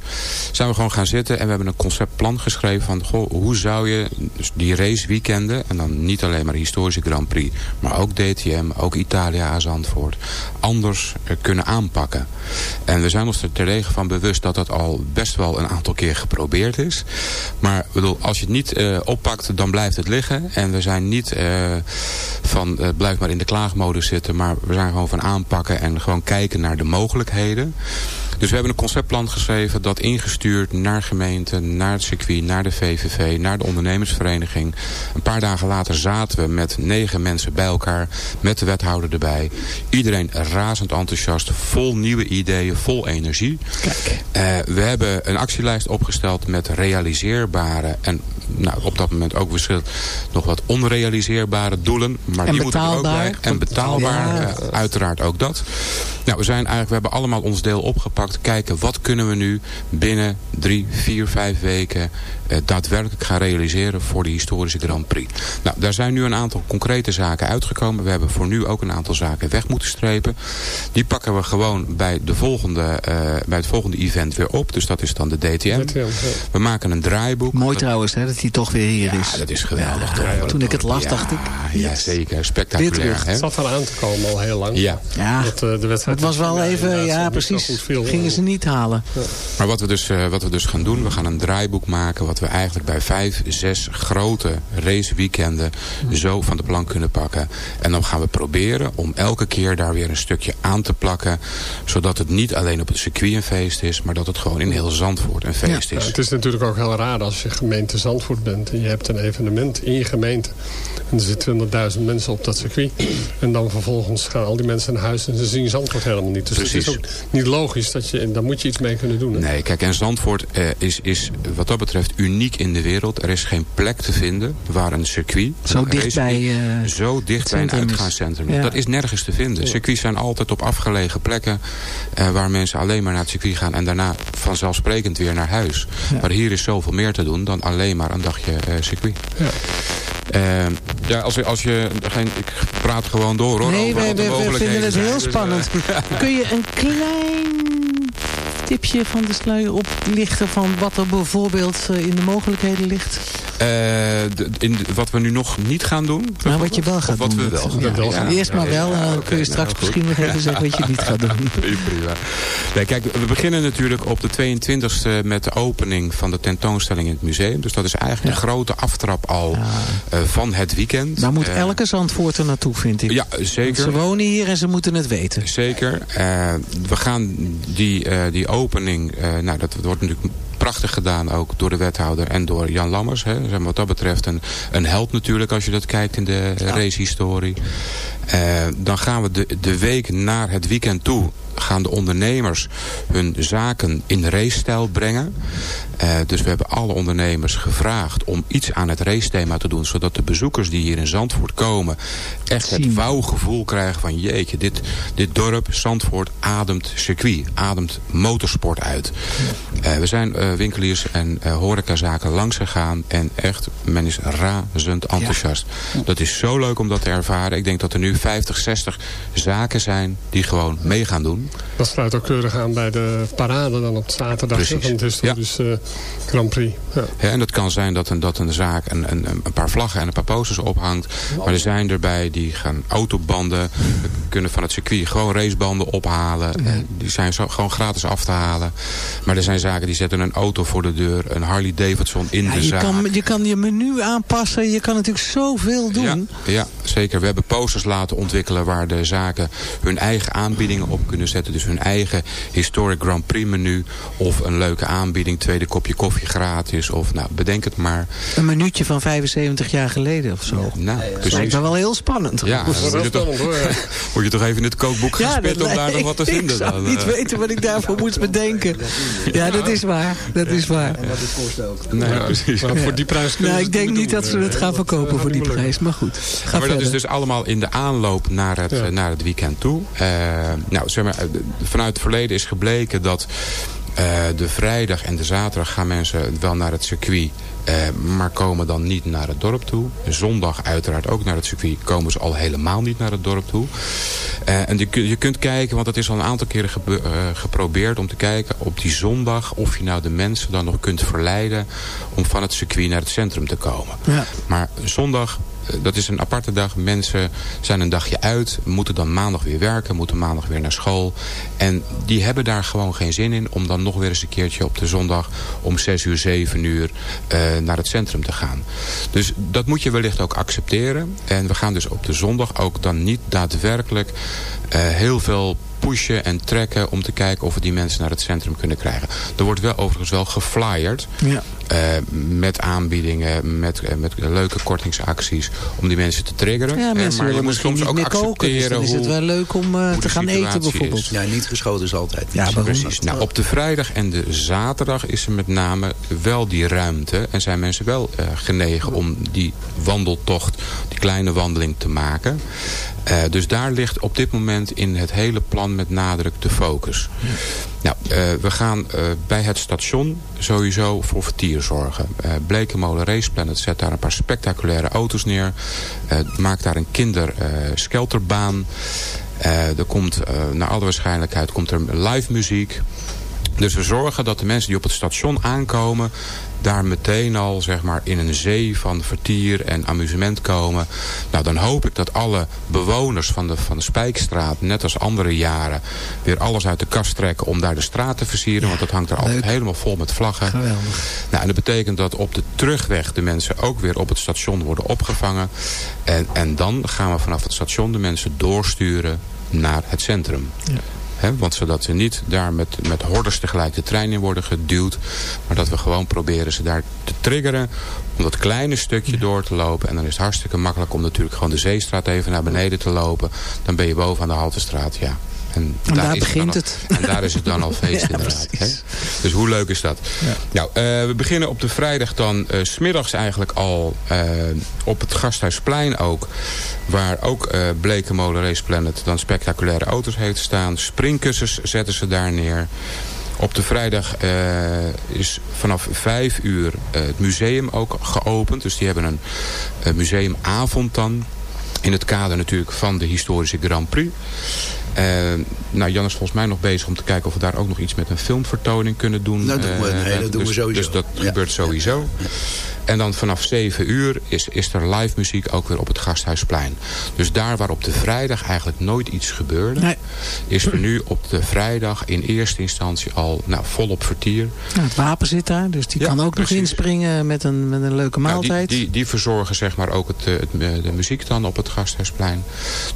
zijn we gewoon gaan zitten en we hebben een conceptplan geschreven... van goh, hoe zou je dus die raceweekenden... en dan niet alleen maar historische Grand Prix... maar ook DTM, ook Italia aan anders kunnen aanpakken. En we zijn ons er terdege van bewust dat dat al best wel een aantal keer geprobeerd is. Maar bedoel, als je het niet eh, oppakt, dan blijft het liggen. En we zijn niet eh, van eh, blijf maar in de klaagmodus zitten. Maar we zijn gewoon van aanpakken en gewoon kijken naar de mogelijkheden. Dus we hebben een conceptplan geschreven dat ingestuurd naar gemeenten, naar het circuit, naar de VVV, naar de ondernemersvereniging. Een paar dagen later zaten we met negen mensen bij elkaar, met de wethouder erbij. Iedereen razend enthousiast, vol nieuwe ideeën, vol energie. Eh, we hebben een actielijst opgesteld met realiseerbare en nou, op dat moment ook verschil nog wat onrealiseerbare doelen. Maar En die moeten er ook betaalbaar. bij. En betaalbaar, Ja. eh, uiteraard ook dat. Nou, we zijn eigenlijk, we hebben allemaal ons deel opgepakt. Kijken, wat kunnen we nu binnen drie, vier, vijf weken daadwerkelijk gaan realiseren voor de historische Grand Prix. Nou, daar zijn nu een aantal concrete zaken uitgekomen. We hebben voor nu ook een aantal zaken weg moeten strepen. Die pakken we gewoon bij, de volgende, eh, bij het volgende event weer op. Dus dat is dan de DTM. We maken een draaiboek. Mooi trouwens hè, dat hij toch weer hier is. Ja, dat is geweldig. toch? Toen ik het las, Ja, dacht ik... Ja, zeker. Spectaculair. hè? Het zat eraan te komen al heel lang. Ja. Ja, Dat, eh, de wedstrijd het was wel even... Ja, precies. Gingen ze niet halen. Maar wat we, dus, eh, wat we dus gaan doen, we gaan een draaiboek maken... wat we eigenlijk bij vijf, zes grote raceweekenden zo van de plank kunnen pakken. En dan gaan we proberen om elke keer daar weer een stukje aan te plakken... zodat het niet alleen op het circuit een feest is... maar dat het gewoon in heel Zandvoort een feest Ja, is. het is natuurlijk ook heel raar als je gemeente Zandvoort Zandvoort bent... en je hebt een evenement in je gemeente... en er zitten 20.000 mensen op dat circuit... en dan vervolgens gaan al die mensen naar huis... en ze zien Zandvoort helemaal niet. Dus Precies. het is ook niet logisch. Dat je, daar moet je iets mee kunnen doen. Hè? Nee, kijk, en Zandvoort eh, is, is wat dat betreft uniek in de wereld. Er is geen plek te vinden waar een circuit... Zo een dicht bij, eh, zo dicht bij een uitgaanscentrum. Ja. Dat is nergens te vinden. Circuits zijn altijd op afgelegen plekken... eh, waar mensen alleen maar naar het circuit gaan... en daarna vanzelfsprekend weer naar huis. Ja. Maar hier is zoveel meer te doen dan alleen maar een dagje eh, circuit. Ja. Eh, ja, als, je- als je... Geen, ik praat gewoon door hoor. Nee, mogelijkheden vinden het heel Dus, spannend. Kun je een klein tipje van de sluier oplichten van wat er bijvoorbeeld eh, in de mogelijkheden ligt? Eh, de- in wat we nu nog niet gaan doen? Maar wat je wel gaat wat doen. we wel gaan doen. Eerst maar wel, en dan Oké, kun je nou, straks goed. misschien nog even zeggen wat je niet gaat doen. Prima. Nee, kijk, we beginnen natuurlijk op de 22e met de opening van de tentoonstelling in het museum. Dus dat is eigenlijk een grote aftrap al eh, van het weekend. Daar moet Eh, elke Zandvoorter naartoe, vind ik. Ja, Want zeker. Ze wonen hier en ze moeten het weten. Zeker. Eh, we gaan die, eh, die opening, eh, nou dat wordt natuurlijk prachtig gedaan ook door de wethouder en door Jan Lammers. Hè. Zeg maar wat dat betreft een, een held natuurlijk als je dat kijkt in de racehistorie. Eh, dan gaan we de, de week naar het weekend toe gaan de ondernemers hun zaken in racestijl brengen. Eh, dus we hebben alle ondernemers gevraagd om iets aan het racethema te doen. Zodat de bezoekers die hier in Zandvoort komen echt het wauwgevoel krijgen van jeetje, dit, dit dorp, Zandvoort, ademt circuit, ademt motorsport uit. Eh, we zijn winkeliers en horecazaken langs gegaan en echt, men is razend enthousiast. Dat is zo leuk om dat te ervaren. Ik denk dat er nu 50, 60 zaken zijn die gewoon mee gaan doen. Dat sluit ook keurig aan bij de parade dan op zaterdag Precies. van het historische eh, Grand Prix. Ja. Ja, en dat kan zijn dat een, dat een zaak een, een, een paar vlaggen en een paar posters ophangt. Maar er zijn erbij die gaan autobanden. We kunnen van het circuit gewoon racebanden ophalen. Die zijn zo, gewoon gratis af te halen. Maar er zijn zaken die zetten een auto voor de deur. Een Harley Davidson in Ja, de je, zaak. kan, je kan je menu aanpassen. Je kan natuurlijk zoveel doen. Ja, ja, zeker. We hebben posters laten ontwikkelen waar de zaken hun eigen aanbiedingen op kunnen zetten. Dus hun eigen Historic Grand Prix menu. Of een leuke aanbieding, tweede kopje koffie gratis. Of nou, bedenk het maar. Een minuutje van 75 jaar geleden of zo. Nou, Dat precies. lijkt me wel heel spannend. Ja, moet je, toch, moet je toch even in het kookboek gaan Ja, dat spitten om daar nog wat te vinden. Ik zou dan, niet eh. weten wat ik daarvoor moest bedenken. Ja, dat is waar. Dat is waar. wat het kost ook. Nee, Ja, precies. voor die prijs kunnen Nou, ik denk niet dat ze eh, het gaan verkopen voor die prijs. Maar goed, ga Ja, maar dat is dus allemaal in de aanloop naar het, Ja. naar het weekend toe. Eh, nou, zeg maar, eh, vanuit het verleden is gebleken dat eh, de vrijdag en de zaterdag gaan mensen wel naar het circuit. maar komen dan niet naar het dorp toe. Zondag uiteraard ook naar het circuit. Komen ze al helemaal niet naar het dorp toe. En je, je kunt kijken, want dat is al een aantal keren geprobeerd... om te kijken op die zondag of je nou de mensen dan nog kunt verleiden... om van het circuit naar het centrum te komen. Ja. Maar zondag, dat is een aparte dag. Mensen zijn een dagje uit, moeten dan maandag weer werken, moeten maandag weer naar school. En die hebben daar gewoon geen zin in om dan nog weer eens een keertje op de zondag om 6 uur, 7 uur eh, naar het centrum te gaan. Dus dat moet je wellicht ook accepteren. En we gaan dus op de zondag ook dan niet daadwerkelijk eh, heel veel pushen en trekken om te kijken of we die mensen naar het centrum kunnen krijgen. Er wordt wel overigens wel geflyerd. Ja. eh, met aanbiedingen, met, eh, met leuke kortingsacties om die mensen te triggeren. Ja, Eh, mensen maar je willen moet misschien soms ook koken. Dus accepteren dan is het wel leuk om eh, te gaan eten bijvoorbeeld. is. Ja, niet geschoten is altijd. Ja? Precies. Nou, op de vrijdag en de zaterdag is er met name wel die ruimte. En zijn mensen wel eh, genegen om die wandeltocht, die kleine wandeling te maken. Eh, dus daar ligt op dit moment in het hele plan met nadruk de focus. Nou, eh, we gaan eh, bij het station sowieso voor vertier zorgen. Blekenmolen Race Planet zet daar een paar spectaculaire auto's neer. Maakt daar een kinderskelterbaan. Er komt, naar alle waarschijnlijkheid, komt er live muziek. Dus we zorgen dat de mensen die op het station aankomen... daar meteen al zeg maar, in een zee van vertier en amusement komen. Nou, dan hoop ik dat alle bewoners van de, van de Spijkstraat... net als andere jaren weer alles uit de kast trekken... om daar de straat te versieren. want dat hangt er altijd helemaal vol met vlaggen. Geweldig. Nou, en dat betekent dat op de terugweg de mensen ook weer op het station worden opgevangen. En, en dan gaan we vanaf het station de mensen doorsturen naar het centrum. Ja. Want zodat ze niet daar met, met hordes tegelijk de trein in worden geduwd. Maar dat we gewoon proberen ze daar te triggeren. Om dat kleine stukje door te lopen. En dan is het hartstikke makkelijk om natuurlijk gewoon de Zeestraat even naar beneden te lopen. Dan ben je boven aan de Haltestraat, ja. En, En daar begint het. al- en daar is het dan al feest Ja, inderdaad. Hè? Dus hoe leuk is dat? Nou, eh, we beginnen op de vrijdag dan eh, s smiddags eigenlijk al eh, op het Gasthuisplein ook. Waar ook eh Blekenmolen Race Planet dan spectaculaire auto's heeft staan. Springkussens zetten ze daar neer. Op de vrijdag eh, is vanaf vijf uur eh, het museum ook geopend. Dus die hebben een eh, museumavond dan. In het kader natuurlijk van de historische Grand Prix. Eh, nou, Jan is volgens mij nog bezig om te kijken of we daar ook nog iets met een filmvertoning kunnen doen. Dat doen we, Eh, nee, dat doen we dus, sowieso. Dus dat Ja. gebeurt sowieso. En dan vanaf 7 uur is, is er live muziek ook weer op het Gasthuisplein. Dus daar waar op de vrijdag eigenlijk nooit iets gebeurde... Nee. is er nu op de vrijdag in eerste instantie al nou, volop vertier. Nou, het wapen zit daar, dus die Ja, kan ook precies. nog inspringen met een, met een leuke Nou, die, maaltijd. die, die verzorgen zeg maar ook het, eh, het, eh, de muziek dan op het Gasthuisplein.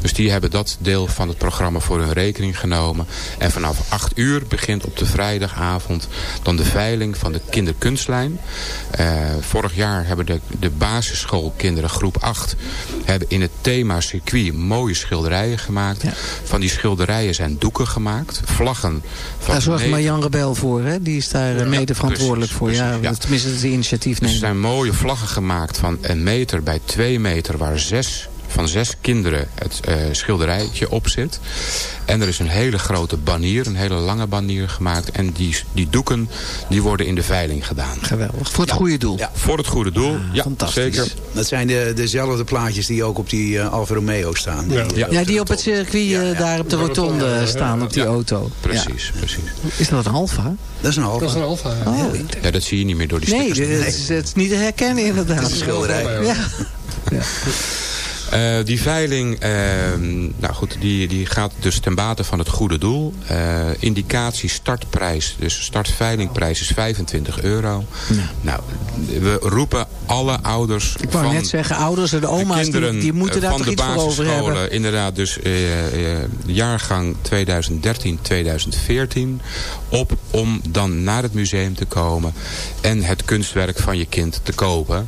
Dus die hebben dat deel van het programma voor hun rekening genomen. En vanaf 8 uur begint op de vrijdagavond dan de veiling van de kinderkunstlijn. Eh, vorig jaar hebben de, de basisschoolkinderen groep 8 hebben in het thema circuit mooie schilderijen gemaakt. Van die schilderijen zijn doeken gemaakt. Vlaggen van Daar zorgt Marjan Rebel voor, hè? Die is daar eh, mede verantwoordelijk voor. ja, precies, ja. Tenminste, het initiatief Dus er zijn mooie vlaggen gemaakt van een meter bij twee meter... waar zes van zes kinderen het eh, schilderijtje op zit. En er is een hele grote banier, een hele lange banier gemaakt. En die, die doeken die worden in de veiling gedaan. Geweldig. Voor het goede doel. Ja. Voor het goede doel, ja, zeker. Dat zijn de, dezelfde plaatjes die ook op die eh, Alfa Romeo staan. Die, Ja. eh, Ja, die op het circuit eh, daar op de rotonde staan, op die Ja, auto. Precies, precies. Is dat een Alfa? Dat is een Alfa. Dat is een Alfa. ja. Oh. Ja, dat zie je niet meer door die Nee, stickers. het is, het is niet te herkennen inderdaad. Dat is een schilderij. Ja. Eh, die veiling eh, nou goed, die, die gaat dus ten bate van het goede doel. Eh, indicatie startprijs, dus startveilingprijs is 25 euro. Nou, we roepen alle ouders Ik wou van net zeggen, ouders en oma's, kinderen die, die moeten eh, daar toch de iets voor over hebben. Inderdaad, dus eh, eh, jaargang 2013-2014 op om dan naar het museum te komen en het kunstwerk van je kind te kopen.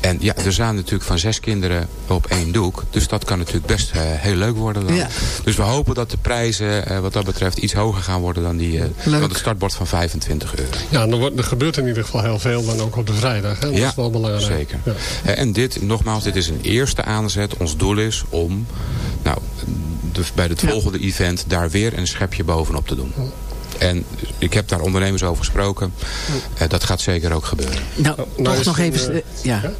En ja, er staan natuurlijk van zes kinderen op één doek. Dus dat kan natuurlijk best eh, heel leuk worden dan. Ja. Dus we hopen dat de prijzen eh, wat dat betreft iets hoger gaan worden dan, die, eh, Leuk. dan het startbord van 25 euro. Ja, er, wordt, er gebeurt in ieder geval heel veel dan ook op de vrijdag. Hè? Dat Ja, is wel belangrijk. zeker. Ja. En dit, nogmaals, dit is een eerste aanzet. Ons doel is om nou, de, bij het volgende event daar weer een schepje bovenop te doen. En ik heb daar ondernemers over gesproken. Eh, dat gaat zeker ook gebeuren. Nou, nou toch is nog even, eh, ja.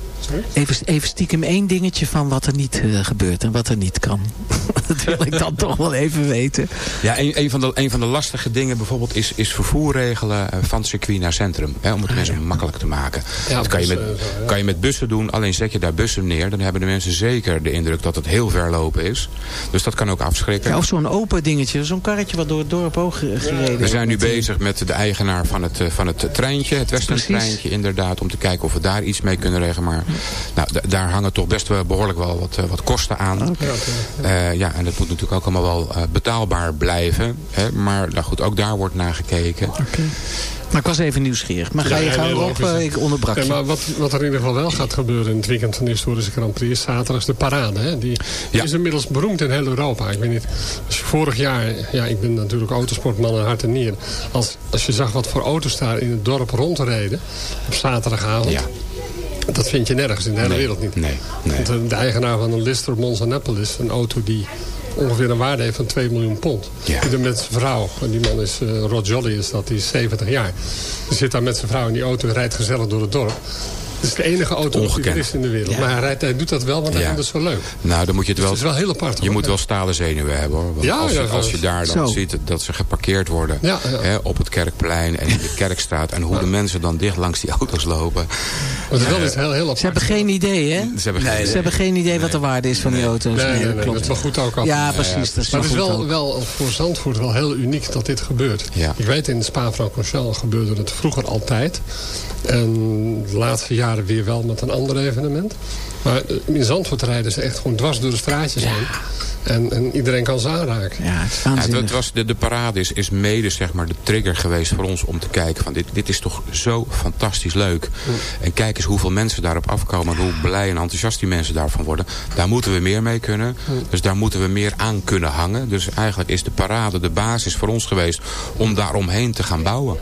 Even, even stiekem één dingetje van wat er niet eh, gebeurt en wat er niet kan. dat wil ik dan toch wel even weten. Ja, een, een, van de, een van de lastige dingen bijvoorbeeld is, is vervoer regelen eh, van circuit naar centrum. Hè, om het mensen makkelijk te maken. Ja, dat kan je, met, bussen en zo, ja. kan je met bussen doen. Alleen zet je daar bussen neer. Dan hebben de mensen zeker de indruk dat het heel ver lopen is. Dus dat kan ook afschrikken. Ja, of zo'n open dingetje, zo'n karretje wat door het dorp ge- gereden We zijn nu. Met, eh, bezig met de eigenaar van het, eh, van het treintje, het Western treintje inderdaad, om te kijken of we daar iets mee kunnen regelen. Maar nou, da- daar hangen toch best wel behoorlijk wel wat, eh, wat kosten aan. Eh, ja, en dat moet natuurlijk ook allemaal wel eh, betaalbaar blijven. Hè? Maar nou goed, ook daar wordt naar gekeken. Maar ik was even nieuwsgierig. Maar ga Ja, je ja, eh, ik onderbrak Ja, je. maar wat, wat er in ieder geval wel gaat gebeuren in het weekend van de historische Grand Prix is zaterdag de parade. Hè? Die Ja. is inmiddels beroemd in heel Europa. Ik weet niet, als je vorig jaar, ja ik ben natuurlijk autosportman en hart en nier. Als, als je zag wat voor auto's daar in het dorp rondreden op zaterdagavond. Dat vind je nergens in de hele Nee, wereld niet. nee, nee. Want eh, de eigenaar van een Lister Monza Napoli een auto die ongeveer een waarde heeft van 2 miljoen pond. Ja. Die met zijn vrouw, en die man is, uh, Rod Jolly is dat, die is 70 jaar. Die zit daar met zijn vrouw in die auto en rijdt gezellig door het dorp. Het is de enige auto die er is in de wereld. Maar hij, rijdt, hij doet dat wel, want hij Ja. vindt het zo leuk. Nou, dan moet je het Dus wel... het is wel heel apart. Je hoor. moet wel stalen zenuwen hebben hoor. Want Ja, als, je, ja, als je daar dan Zo. ziet dat ze geparkeerd worden Ja, ja. Hè, op het kerkplein en in de kerkstraat. En hoe de mensen dan dicht langs die auto's lopen. Het wel heel, heel apart. Ze hebben geen idee, hè? Ze hebben geen Ze hebben geen idee wat de waarde is van die auto's. Nee, nee, nee, dat dat is wel goed ook. altijd. Ja, precies. dat is Maar het is wel, wel voor Zandvoort wel heel uniek dat dit gebeurt. Ja. Ik weet in Spa-Francorchamps gebeurde het vroeger altijd. En de laatste jaren weer wel met een ander evenement. Maar eh, in Zandvoort rijden ze echt gewoon dwars door de straatjes heen. En, en iedereen kan ze aanraken. Ja, het is Ja, het, waanzinnig. het was de, de parade is, is mede zeg maar, de trigger geweest voor ons om te kijken van dit, dit is toch zo fantastisch leuk. En kijk eens hoeveel mensen daarop afkomen en hoe blij en enthousiast die mensen daarvan worden. Daar moeten we meer mee kunnen. Dus daar moeten we meer aan kunnen hangen. Dus eigenlijk is de parade de basis voor ons geweest om daaromheen te gaan bouwen.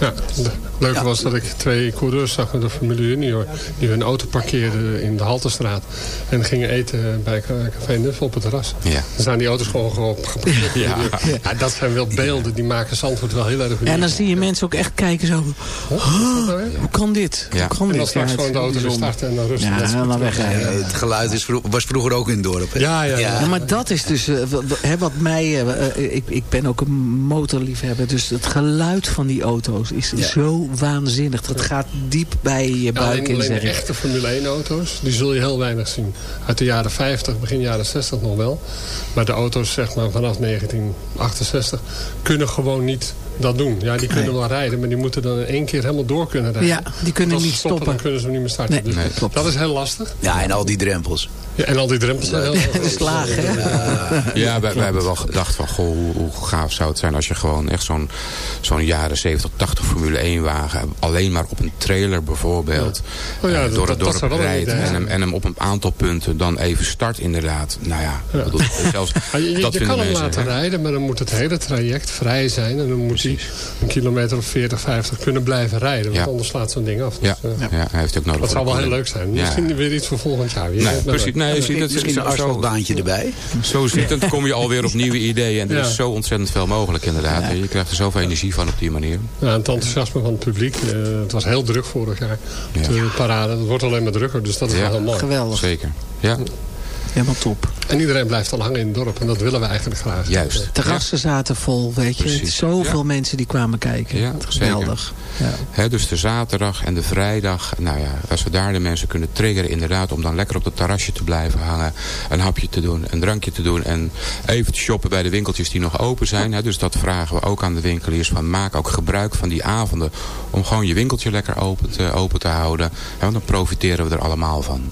Ja, het leuke was dat ik twee coureurs zag met de Formule Junior. Die hun auto parkeerden in de Haltestraat. En gingen eten bij Café Nuffel op het terras. Ja. Dan zijn die auto's gewoon geparkeerd. Ja. Ja, dat zijn wel beelden. Die maken Zandvoort wel heel erg uniek. Ja, en dan zie je mensen ook echt kijken zo. "Huh, hoe kan dit? Ja. Hoe kan En dit? dan straks gewoon de auto weer starten en dan rustig. Ja, en dan wegrijden. Ja, het geluid is was vroeger ook in het dorp. Hè? Ja, ja, ja. Ja, maar dat is dus eh, wat mij... eh, eh, ik, ik ben ook een motorliefhebber. Dus het geluid van die auto's is Ja. zo waanzinnig. Dat gaat diep bij je buik in, zeg de echte Formule 1 auto's, die zul je heel weinig zien. Uit de jaren 50, begin jaren 60 nog wel. Maar de auto's zeg maar vanaf 1968 kunnen gewoon niet dat doen. Ja, die kunnen Nee. wel rijden, maar die moeten dan in één keer helemaal door kunnen rijden. Ja, die kunnen niet stoppen. stoppen. Dan kunnen ze niet meer starten. Nee, Dus nee, klopt. dat is heel lastig. Ja, en al die drempels. Ja, en al die drempels zijn heel De slagen, hè? Ja, we, we hebben wel gedacht van, goh, hoe, hoe gaaf zou het zijn als je gewoon echt zo'n zo'n jaren 70, 80 Formule 1 wagen, alleen maar op een trailer bijvoorbeeld, Oh ja, eh, dat- door het dat- dat dorp rijdt en hem, en hem op een aantal punten dan even start inderdaad. Nou ja, bedoel, zelfs Maar je, je- dat je vinden kan hem mensen, laten hè. rijden, maar dan moet het hele traject vrij zijn. En dan moet hij een kilometer of 40, 50 kunnen blijven rijden. Want Ja. anders slaat zo'n ding af. Ja, Dus, eh, ja, hij heeft ook nodig. dat zou wel heel leuk zijn. Ja. Misschien weer iets voor volgend jaar. Je Nee, precies. Nee, je ziet het, Misschien een asfaltbaantje erbij. Zo zittend kom je alweer op nieuwe ideeën. En er Ja. is zo ontzettend veel mogelijk inderdaad. Je krijgt er zoveel energie van op die manier. Ja, het enthousiasme van het publiek. eh, het was heel druk vorig jaar. Ja. De parade. Het wordt alleen maar drukker. Dus dat is Ja. wel heel mooi. Geweldig. Zeker. Ja, Helemaal top. En iedereen blijft al hangen in het dorp. En dat willen we eigenlijk graag. juist. Terrassen zaten vol, weet je. Precies. Zoveel Ja. mensen die kwamen kijken. Ja, Geweldig. Ja. Hè, dus de zaterdag en de vrijdag. Nou ja, als we daar de mensen kunnen triggeren inderdaad. Om dan lekker op het terrasje te blijven hangen. Een hapje te doen, een drankje te doen. En even te shoppen bij de winkeltjes die nog open zijn. Hè, dus dat vragen we ook aan de winkeliers. Van maak ook gebruik van die avonden. Om gewoon je winkeltje lekker open te, open te houden. Hè, want dan profiteren we er allemaal van.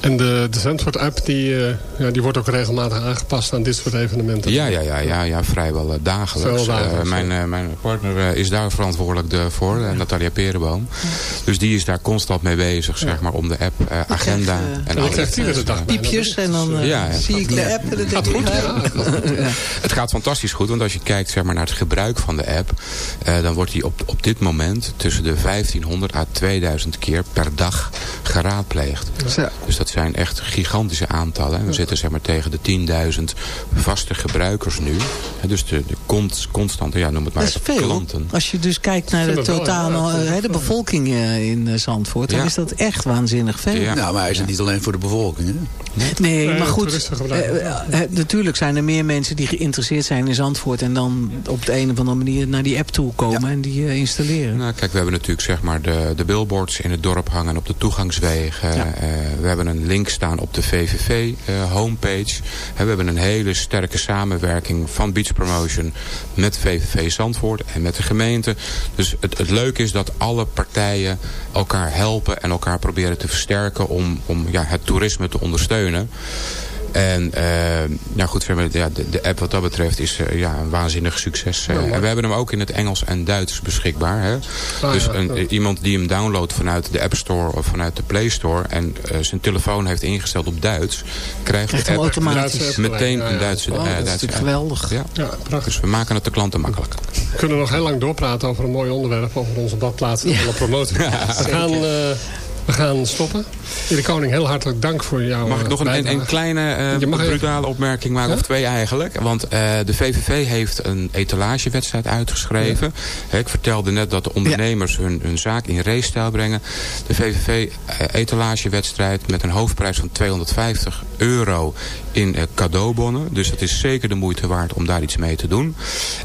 En de, de Zandvoort-app die, eh, ja, die wordt ook regelmatig aangepast aan dit soort evenementen. Ja, ja, ja, ja, ja vrijwel eh, dagelijks. Vrijwel dagelijks, Eh, mijn, eh, mijn partner eh, is daar verantwoordelijk de, voor, eh, Natalia Perenboom. Dus die is daar constant mee bezig, zeg maar, om de app, eh, agenda. eh, en dan krijgt iedere dag eh, Piepjes en dan eh, zie ik de app. En dan denk Gaat ik, goed, ja. ja. Het gaat fantastisch goed, want als je kijkt zeg maar, naar het gebruik van de app... eh, dan wordt die op, op dit moment tussen de 1500 à 2000 keer per dag geraadpleegd. Dus dat zijn echt gigantische aantallen. We zitten zeg maar, tegen de 10.000 vaste gebruikers nu. Hè, Dus de, de const, constante, ja, noem het maar, Dat is veel. klanten. Als je dus kijkt naar de totale ja. eh, de bevolking eh, in eh, Zandvoort, dan Ja. is dat echt waanzinnig veel. Ja. Nou, maar hij is het niet alleen voor de bevolking. Hè? Nee, Nee, maar goed. eh, natuurlijk zijn er meer mensen die geïnteresseerd zijn in Zandvoort. En dan op de een of andere manier naar die app toe komen en die eh, installeren. Nou, kijk, we hebben natuurlijk zeg maar de, de billboards in het dorp hangen op de toegangswegen. Ja. Eh, we hebben een link staan op de VVV eh, we hebben een hele sterke samenwerking van Beach Promotion met VVV Zandvoort en met de gemeente. Dus het, het leuke is dat alle partijen elkaar helpen en elkaar proberen te versterken om, om ja, het toerisme te ondersteunen. En eh, ja, goed, ja, de, de app wat dat betreft is eh, ja, een waanzinnig succes. eh. en we hebben hem ook in het Engels en Duits beschikbaar. Hè? Ah, dus ja, een, ja. iemand die hem downloadt vanuit de App Store of vanuit de Play Store... en eh, zijn telefoon heeft ingesteld op Duits... krijgt Krijgt de hem app automatisch. meteen Ja, ja. een Duitse, Oh, eh, dat is natuurlijk app. geweldig. Ja. Ja, prachtig. Dus we maken het de klanten makkelijk. We kunnen nog heel lang doorpraten over een mooi onderwerp. Over onze badplaats en alle promotie. we, gaan, eh, we gaan stoppen. Meneer de Koning, heel hartelijk dank voor jouw Mag ik eh, nog een, een, kleine even- brutale opmerking maken? Ja? Of twee eigenlijk. Want eh, de VVV heeft een etalagewedstrijd uitgeschreven. Ik vertelde net dat de ondernemers hun, hun zaak in race-stijl brengen. De VVV etalagewedstrijd met een hoofdprijs van 250 euro in eh, cadeaubonnen. Dus dat is zeker de moeite waard om daar iets mee te doen.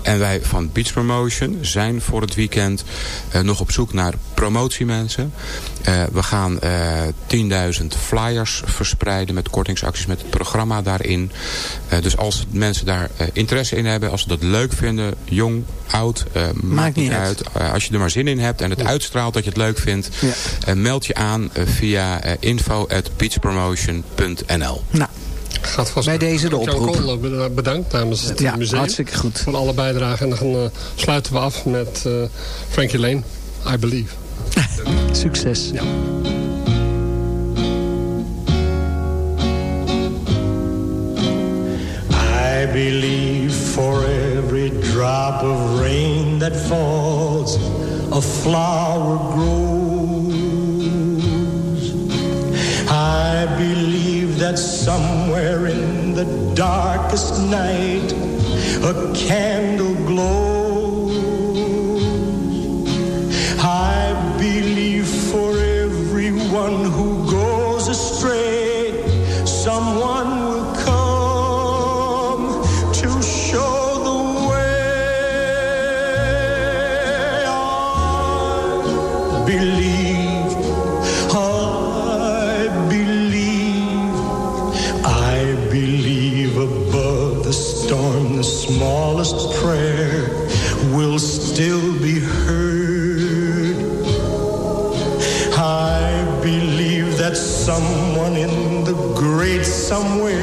En wij van Beach Promotion zijn voor het weekend eh, nog op zoek naar promotiemensen. Eh, we gaan eh 10.000 flyers verspreiden met kortingsacties met het programma daarin. Dus als mensen daar interesse in hebben, als ze dat leuk vinden, jong, oud, eh, maakt, niet uit. uit. Als je er maar zin in hebt en het uitstraalt dat je het leuk vindt, Ja. meld je aan via info at beachpromotion.nl. Nou, Gaat vast bij deze de Jan oproep. Kool bedankt namens het Ja, museum. hartstikke goed. Voor alle bijdragen. En dan gaan, eh, sluiten we af met eh, Frankie Lane, I Believe. Succes. Ja. I believe for every drop of rain that falls, a flower grows. That somewhere in the darkest night, a candle glows. Somewhere